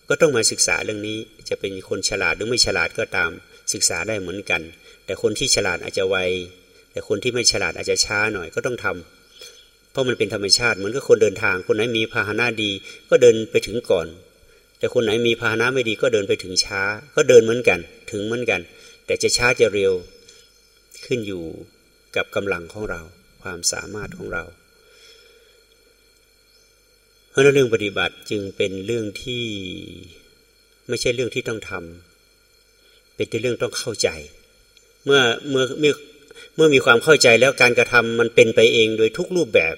Speaker 2: ก็ต้องมาศึกษาเรื่องนี้จะเป็นคนฉลาดหรือไม่ฉลาดก็ตามศึกษาได้เหมือนกัน แต่คนที่ฉลาดอาจจะไวแต่คนที่ไม่ฉลาดอาจจะช้าหน่อยก็ต้องทำเพราะมันเป็นธรรมชาติเหมือนกับคนเดินทางคนไหนมีพาหนะดี ก็เดินไปถึงก่อน แต่คนไหนมีพาหนะไม่ดีก็เดินไปถึงช้า ก็เดินเหมือนกัน ถึงเหมือนกัน แต่จะช้าจะเร็วขึ้นอยู่กับกำลังของเรา ความสามารถของเราเพราะเรื่องปฏิบัติจึงเป็นเรื่องที่ไม่ใช่เรื่องที่ต้องทำเป็นเรื่องต้องเข้าใจ เมื่อเมื่อเมื่อเมื่อมีความเข้าใจแล้วการกระทำมันเป็นไปเองโดยทุกรูปแบบ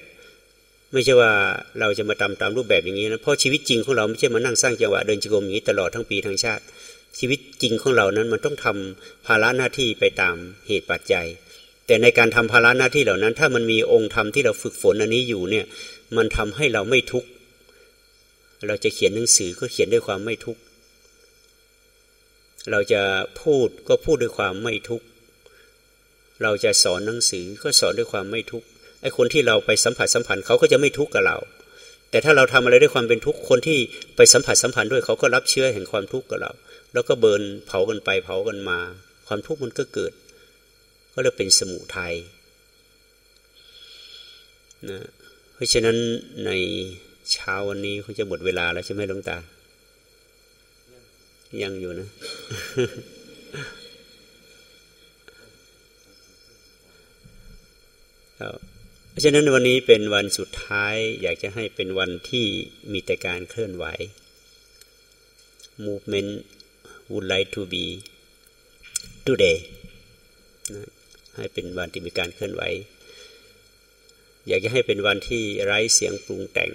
Speaker 2: ไม่ใช่ว่าเราจะมาทำตามรูปแบบอย่างนี้นะเพราะชีวิตจริงของเราไม่ใช่มานั่งสร้างจังหวะเดินจงกรมอย่างนี้ตลอดทั้งปีทั้งชาติ ชีวิตจริงของเรานั้นมันต้องทำภาระหน้าที่ไปตามเหตุปัจจัย แต่ในการทำภาระหน้าที่เหล่านั้น ถ้ามันมีองค์ธรรมที่เราฝึกฝนอันนี้อยู่เนี่ยมันทำให้เราไม่ทุกข์เราจะเขียนหนังสือก็เขียนด้วยความไม่ทุกข์เราจะพูดก็พูดด้วยความไม่ทุกข์เราจะสอนหนังสือก็สอนด้วยความไม่ทุกข์ ไอ้คนที่เราไปสัมผัสสัมพันธ์เขาก็จะไม่ทุกข์กับเรา แต่ถ้าเราทำอะไรด้วยความเป็นทุกข์คนที่ไปสัมผัสสัมพันธ์ด้วยเขาก็รับเชื้อแห่งความทุกข์กับเรา แล้วก็เบินเผากันไปเผากันมา ความทุกข์มันก็เกิด ก็เลยเป็นสมุทัยนะเพราะฉะนั้นในเช้าวันนี้คงจะหมดเวลาแล้วใช่ไหมหลวงตา ยังอยู่นะ เพราะฉะนั้นวันนี้เป็นวันสุดท้าย อยากจะให้เป็นวันที่มีแต่การเคลื่อนไหว movement would like to be today นะให้เป็นวันที่มีการเคลื่อนไหว อยากจะให้เป็นวันที่ไร้เสียงปรุงแต่ง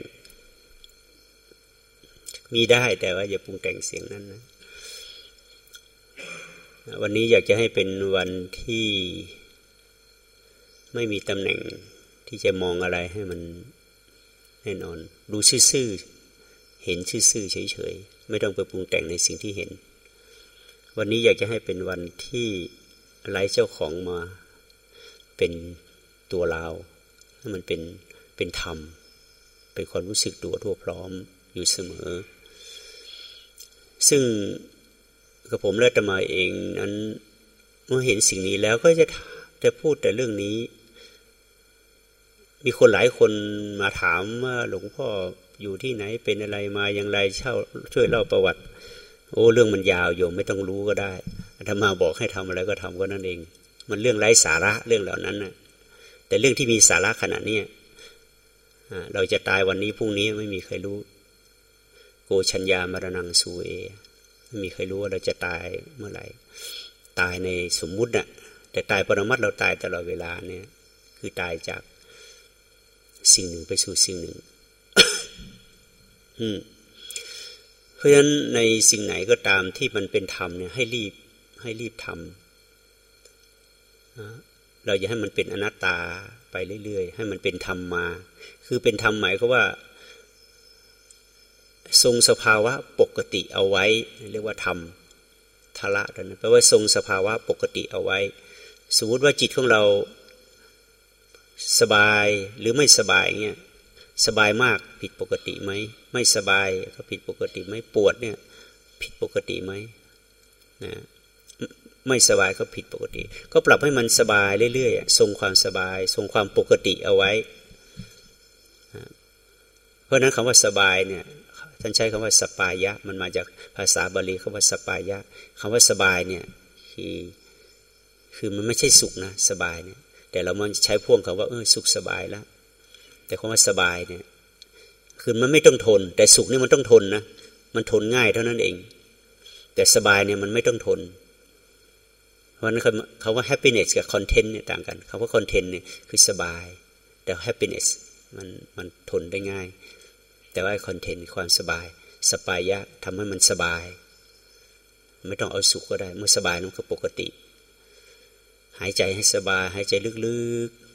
Speaker 2: มีได้แต่ว่าอย่าปรุงแต่งเสียงนั้นนะวันนี้อยากจะให้เป็นวันที่ไม่มีตำแหน่ง ที่จะมองอะไรให้มันแน่นอน ดูซื่อๆเห็นซื่อๆเฉยๆไม่ต้องไปปรุงแต่งในสิ่งที่เห็น วันนี้อยากจะให้เป็นวันที่ไร้เจ้าของมาเป็นตัวเราให้มันเป็นเป็นธรรม เป็นความรู้สึกตัวทั่วพร้อมอยู่เสมอ ซึ่งกับผมและตมาเองนั้นเมื่อเห็นสิ่งนี้แล้วก็จะจะพูดแต่เรื่องนี้ มีคนหลายคนมาถามว่าหลวงพ่ออยู่ที่ไหนเป็นอะไรมาอย่างไรเช่าช่วยเล่าประวัติ โอ้เรื่องมันยาวโยมไม่ต้องรู้ก็ได้ธรรมาบอกให้ทำอะไรก็ทำก็นั่นเอง มันเรื่องไร้สาระเรื่องเหล่านั้นนะแต่เรื่องที่มีสาระขนาดนี้เราจะตายวันนี้พรุ่งนี้ไม่มีใครรู้ โกชัญญามรณงสูเอไม่มีใครรู้ว่าเราจะตายเมื่อไหร่ ตายในสมมุตินะ่ะแต่ตายปรมัตเราตายตลอดเวลาเนี่ย คือตายจาก สิ่งหนึ่งไปสู่สิ่งหนึ่งเพราะฉะนั้นในสิ่งไหนก็ตามที่มันเป็นธรรมเนี่ยให้รีบให้รีบทำเราอย่าให้มันเป็นอนัตตาไปเรื่อยๆ ให้มันเป็นธรรมมา คือเป็นธรรมหมายก็ว่า ทรงสภาวะปกติเอาไว้ เรียกว่าธรรมทละนั่นแปลว่าทรงสภาวะปกติเอาไว้ สมมติว่าจิตของเรา สบายหรือไม่สบายเงี้ยสบายมากผิดปกติไหมไม่สบายก็ผิดปกติไหมปวดเนี่ยผิดปกติไหมนะไม่สบายก็ผิดปกติ ก็ปรับให้มันสบายเรื่อยๆทรงความสบาย ทรงความปกติเอาไว้ เพราะนั้นคำว่าสบายเนี่ยท่านใช้คำว่าสปายะ มันมาจากภาษาบาลีคำว่าสปายะคำว่าสบายเนี่ยคือคือมันไม่ใช่สุขนะสบายเนี่ย แต่เรามันใช้พ่วงคำว่าเออสุขสบายแล้ว แต่คำว่าสบายเนี่ย คือมันไม่ต้องทน แต่สุขนี่มันต้องทนนะมันทนง่ายเท่านั้นเอง แต่สบายเนี่ยมันไม่ต้องทน เพราะนั้นคำว่า happiness กับ content เนี่ยต่างกันคำว่า content เนี่ยคือสบาย แต่ happiness มันมันทนได้ง่าย แต่ว่าคอนเทนต์ความสบาย สปายะทำให้มันสบาย ไม่ต้องเอาสุขก็ได้ เมื่อสบายนั่นก็ปกติ หายใจให้สบาย หายใจลึกๆ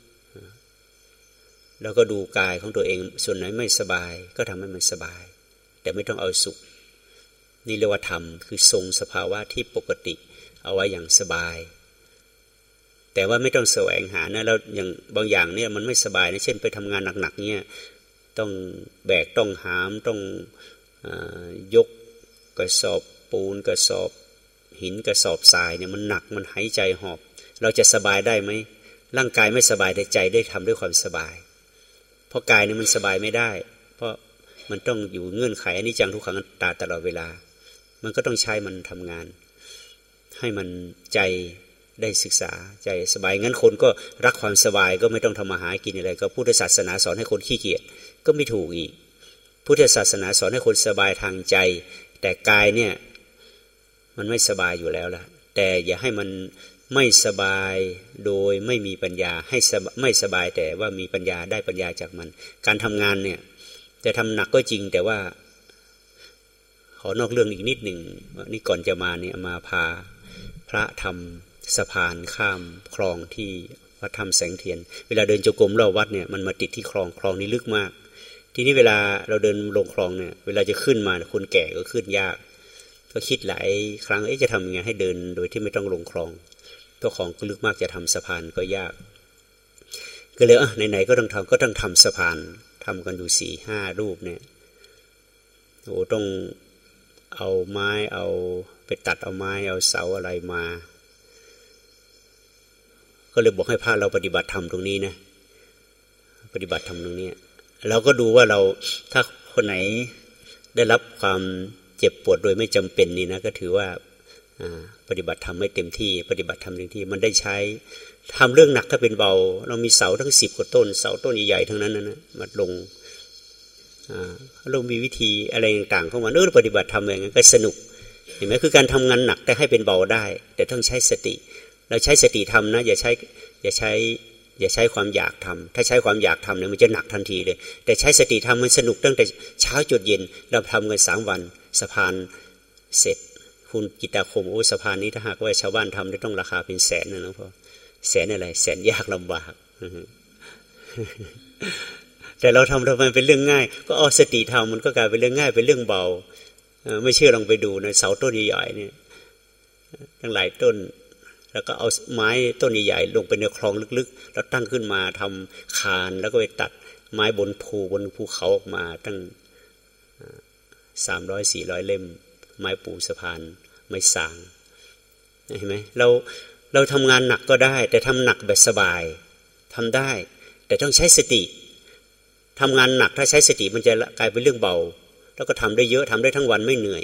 Speaker 2: แล้วก็ดูกายของตัวเอง ส่วนไหนไม่สบาย ก็ทำให้มันสบาย แต่ไม่ต้องเอาสุข นี่เรียกว่าธรรม คือทรงสภาวะที่ปกติเอาไว้อย่างสบาย แต่ว่าไม่ต้องแสวงหานะแล้วอย่างบางอย่างเนี่ยมันไม่สบายนะเช่นไปทำงานหนักๆเนี่ยต้องแบกต้องหามต้องอยกกระสอบปูนกระสอบหินกระสอบทรายเนี่ยมันหนักมันหายใจหอบ เราจะสบายได้ไหมร่างกายไม่สบายแต่ใจได้ทำด้วยความสบาย เพราะกายเนี่ยมันสบายไม่ได้ เพราะมันต้องอยู่เงื่อนไขอันนี้จังทุกขังตาตลอดเวลา มันก็ต้องใช้มันทำงาน ให้มันใจได้ศึกษาใจสบายงั้นคนก็รักความสบายก็ไม่ต้องทำมาหากินอะไร ก็พุทธศาสนาสอนให้คนขี้เกียจก็ไม่ถูกอีก พุทธศาสนาสอนให้คนสบายทางใจ แต่กายเนี่ยมันไม่สบายอยู่แล้วล่ะ แต่อย่าให้มัน ไม่สบายโดยไม่มีปัญญาให้ไม่สบายแต่ว่ามีปัญญาได้ปัญญาจากมัน การทำงานเนี่ยจะทำหนักก็จริงแต่ว่า ขอนอกเรื่องอีกนิดหนึ่งนี่ก่อนจะมาเนี่ยมาพาพระทำสะพานข้ามคลองที่วัดธรรมแสงเทียน เวลาเดินจงกรมรอบวัดเนี่ยมันมาติดที่คลองคลองนี้ลึกมาก ทีนี้เวลาเราเดินลงคลองเนี่ยเวลาจะขึ้นมาคนแก่ก็ขึ้นยาก ก็คิดหลายครั้งเอ๊ะจะทำยังไงให้เดินโดยที่ไม่ต้องลงคลอง ตัวของก็ลึกมากจะทำสะพานก็ยาก ก็เลยอะไหนๆก็ต้องทำก็ต้องทำสะพานทำกันอยู่สี่ห้ารูปเนี่ยโอ้ต้องเอาไม้เอาไปตัดเอาไม้เอาเสาอะไรมา ก็เลยบอกให้พระเราปฏิบัติธรรมตรงนี้นะปฏิบัติธรรมตรงนี้เราก็ดูว่าเราถ้าคนไหนได้รับความเจ็บปวดโดยไม่จำเป็นนี่นะก็ถือว่า ปฏิบัติทำไม่เต็มที่ ปฏิบัติทำเต็มที่มันได้ใช้ทำเรื่องหนักก็เป็นเบา เรามีเสาทั้งสิบกว่าต้น เสาต้นใหญ่ๆทั้งนั้นนะมาลงเรามีวิธีอะไรต่างๆเข้ามาเออปฏิบัติทำอย่างนั้นก็สนุกเห็นไหมคือการทำงานหนักแต่ให้เป็นเบาได้ แต่ต้องใช้สติ เราใช้สติทำนะ อย่าใช้อย่าใช้อย่าใช้ความอยากทำถ้าใช้ความอยากทำเนี่ยมันจะหนักทันทีเลย แต่ใช้สติทำมันสนุกตั้งแต่เช้าจดเย็น เราทำกันสามวันสะพานเสร็จ คุณกิตาคมโอ้สะพานนี้ถ้าหากว่าชาวบ้านทำได้ต้องราคาเป็นแสนนะนะพ่อแสนอะไร แสนยากลำบากแต่เราทำทำไมเป็นเรื่องง่าย ก็เอาสติทำมันก็กลายเป็นเรื่องง่ายเป็นเรื่องเบาไม่เชื่อลองไปดูนะเสาต้นใหญ่ๆเนี่ยทั้งหลายต้น แล้วก็เอาไม้ต้นใหญ่ๆลงไปในคลองลึกๆ แล้วตั้งขึ้นมาทำคานแล้วก็ไปตัดไม้บนภูบนภูเขาออกมาตั้งสามร้อยสี่ร้อยเล่ม ไม้ปูสะพาน ไม้สางเห็นไหมเราเราทำงานหนักก็ได้ แต่ทำหนักแบบสบายทำได้ แต่ต้องใช้สติทำงานหนักถ้าใช้สติมันจะกลายเป็นเรื่องเบา แล้วก็ทำได้เยอะทำได้ทั้งวันไม่เหนื่อย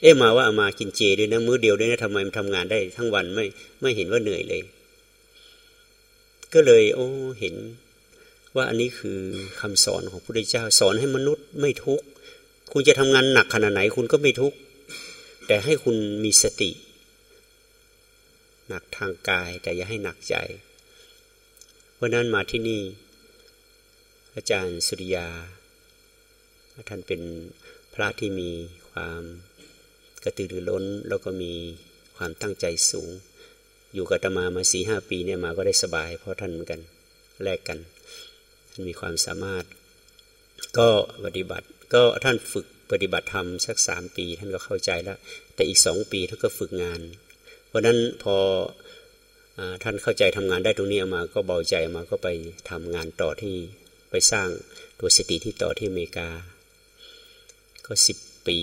Speaker 2: เอ๊ะมาว่าเอามากินเจด้วยนะมื้อเดียวด้วยนะทำไมมันทำงานได้ทั้งวันไม่ไม่เห็นว่าเหนื่อยเลย ก็เลย โอ้เห็นว่าอันนี้คือคำสอนของพระพุทธเจ้า สอนให้มนุษย์ไม่ทุกข์คุณจะทำงานหนักขนาดไหนคุณก็ไม่ทุกข์ แต่ให้คุณมีสติ หนักทางกายแต่อย่าให้หนักใจเพราะนั้นมาที่นี่ อาจารย์สุริยา ท่านเป็นพระที่มีความกระตือรือร้น แล้วก็มีความตั้งใจสูง อยู่กับตมามาสี่ห้าปีเนี่ยมาก็ได้สบาย เพราะท่านเหมือนกันแลกกัน ท่านมีความสามารถ ก็ปฏิบัติ ก็ท่านฝึก ปฏิบัติธรรมสักสามปี ท่านก็เข้าใจแล้ว แต่อีกสองปีท่านก็ฝึกงาน เพราะนั้นพออท่านเข้าใจทำงานได้ตรงนี้มา ก็เบาใจมาก็ไปทำงานต่อที่ไปสร้างตัวสติที่ต่อที่อเมริกา ก็สิบปี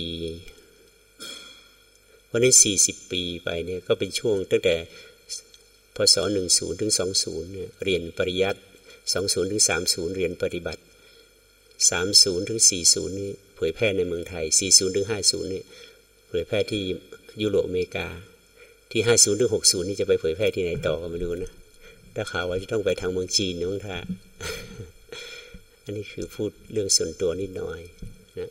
Speaker 2: เพราะนั้นสี่สิบปีไปเนี่ยก็เป็นช่วงตั้งแต่พศหนึ่งศูนย์ถึงสองศูนย์เนี่ยเรียนปริยัติสองศูนย์ถึงสามศูนย์เรียนปฏิบัติสามศูนย์ถึงสี่ศูนย์นี่ เผยแพร่ในเมืองไทยสี่ศูนย์ถึงห้าศูนย์นี่เผยแพร่ที่ยุโรปอเมริกา ที่ห้าศูนย์ถึงหกศูนย์นี่จะไปเผยแพร่ที่ไหนต่อก็ไม่รู้นะถ้าข่าวว่าจะต้องไปทางเมืองจีนนะมั้งท่าอันนี้คือพูดเรื่องส่วนตัวนิดหน่อยนะ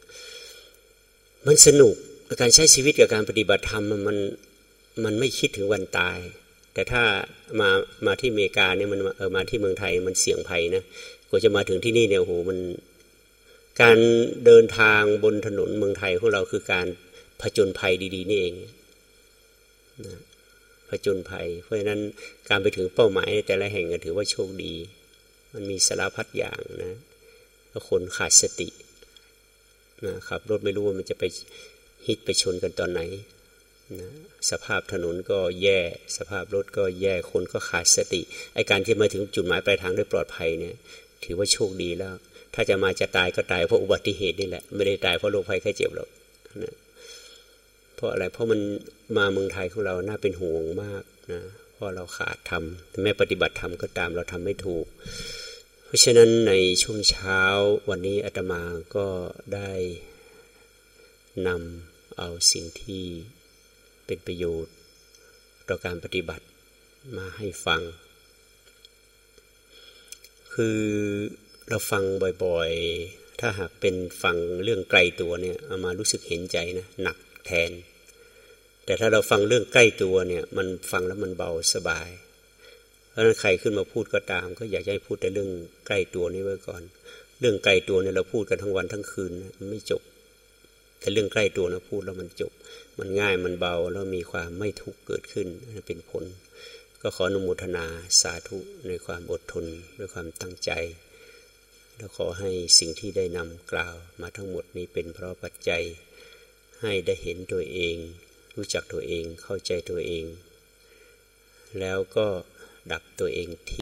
Speaker 2: มันสนุกการใช้ชีวิตกับการปฏิบัติธรรมมันมันไม่คิดถึงวันตาย แต่ถ้ามามาที่อเมริกาเนี่ยมันเออมาที่เมืองไทยมันเสี่ยงภัยนะกว่าจะมาถึงที่นี่เนี่ยโหมัน การเดินทางบนถนนเมืองไทยของเราคือการผจญภัยดี ๆ นี่เองนะผจญภัย เพราะฉะนั้นการไปถึงเป้าหมายแต่ละแห่งก็ถือว่าโชคดี มันมีสารพัดอย่างนะคนขาดสตินะขับรถไม่รู้ว่ามันจะไปฮิตไปชนกันตอนไหนนะสภาพถนนก็แย่ สภาพรถก็แย่คนก็ขาดสติไอการที่มาถึงจุดหมายปลายทางด้วยปลอดภัยเนี่ย ถือว่าโชคดีแล้ว ถ้าจะมาจะตายก็ตายเพราะอุบัติเหตุนี่แหละ ไม่ได้ตายเพราะโรคภัยแค่เจ็บหรอกนะเพราะอะไรเพราะมันมาเมืองไทยของเราน่าเป็นห่วงมากนะเพราะเราขาดทำแม้ปฏิบัติธรรมก็ตามเราทำไม่ถูก เพราะฉะนั้นในช่วงเช้าวันนี้อาตมาก็ได้นำเอาสิ่งที่เป็นประโยชน์ ต่อการปฏิบัติมาให้ฟัง คือ เราฟังบ่อยๆ ถ้าหากเป็นฟังเรื่องไกลตัวเนี่ยเอามารู้สึกเห็นใจนะหนักแทน แต่ถ้าเราฟังเรื่องใกล้ตัวเนี่ย มันฟังแล้วมันเบาสบาย เพราะนั้นใครขึ้นมาพูดก็ตาม ก็อยากให้พูดแต่เรื่องใกล้ตัวนี้ไว้ก่อน เรื่องไกลตัวเนี่ยเราพูดกันทั้งวันทั้งคืนมันไม่จบ แต่เรื่องใกล้ตัวนะพูดแล้วมันจบ มันง่ายมันเบาแล้วมีความไม่ทุกข์เกิดขึ้นเป็นผล ก็ขออนุโมทนาสาธุในความอดทนด้วยความตั้งใจ แล้วขอให้สิ่งที่ได้นำกล่าวมาทั้งหมดนี้เป็นเพราะปัจจัย ให้ได้เห็นตัวเอง รู้จักตัวเองเข้าใจตัวเอง แล้วก็ดับตัวเองที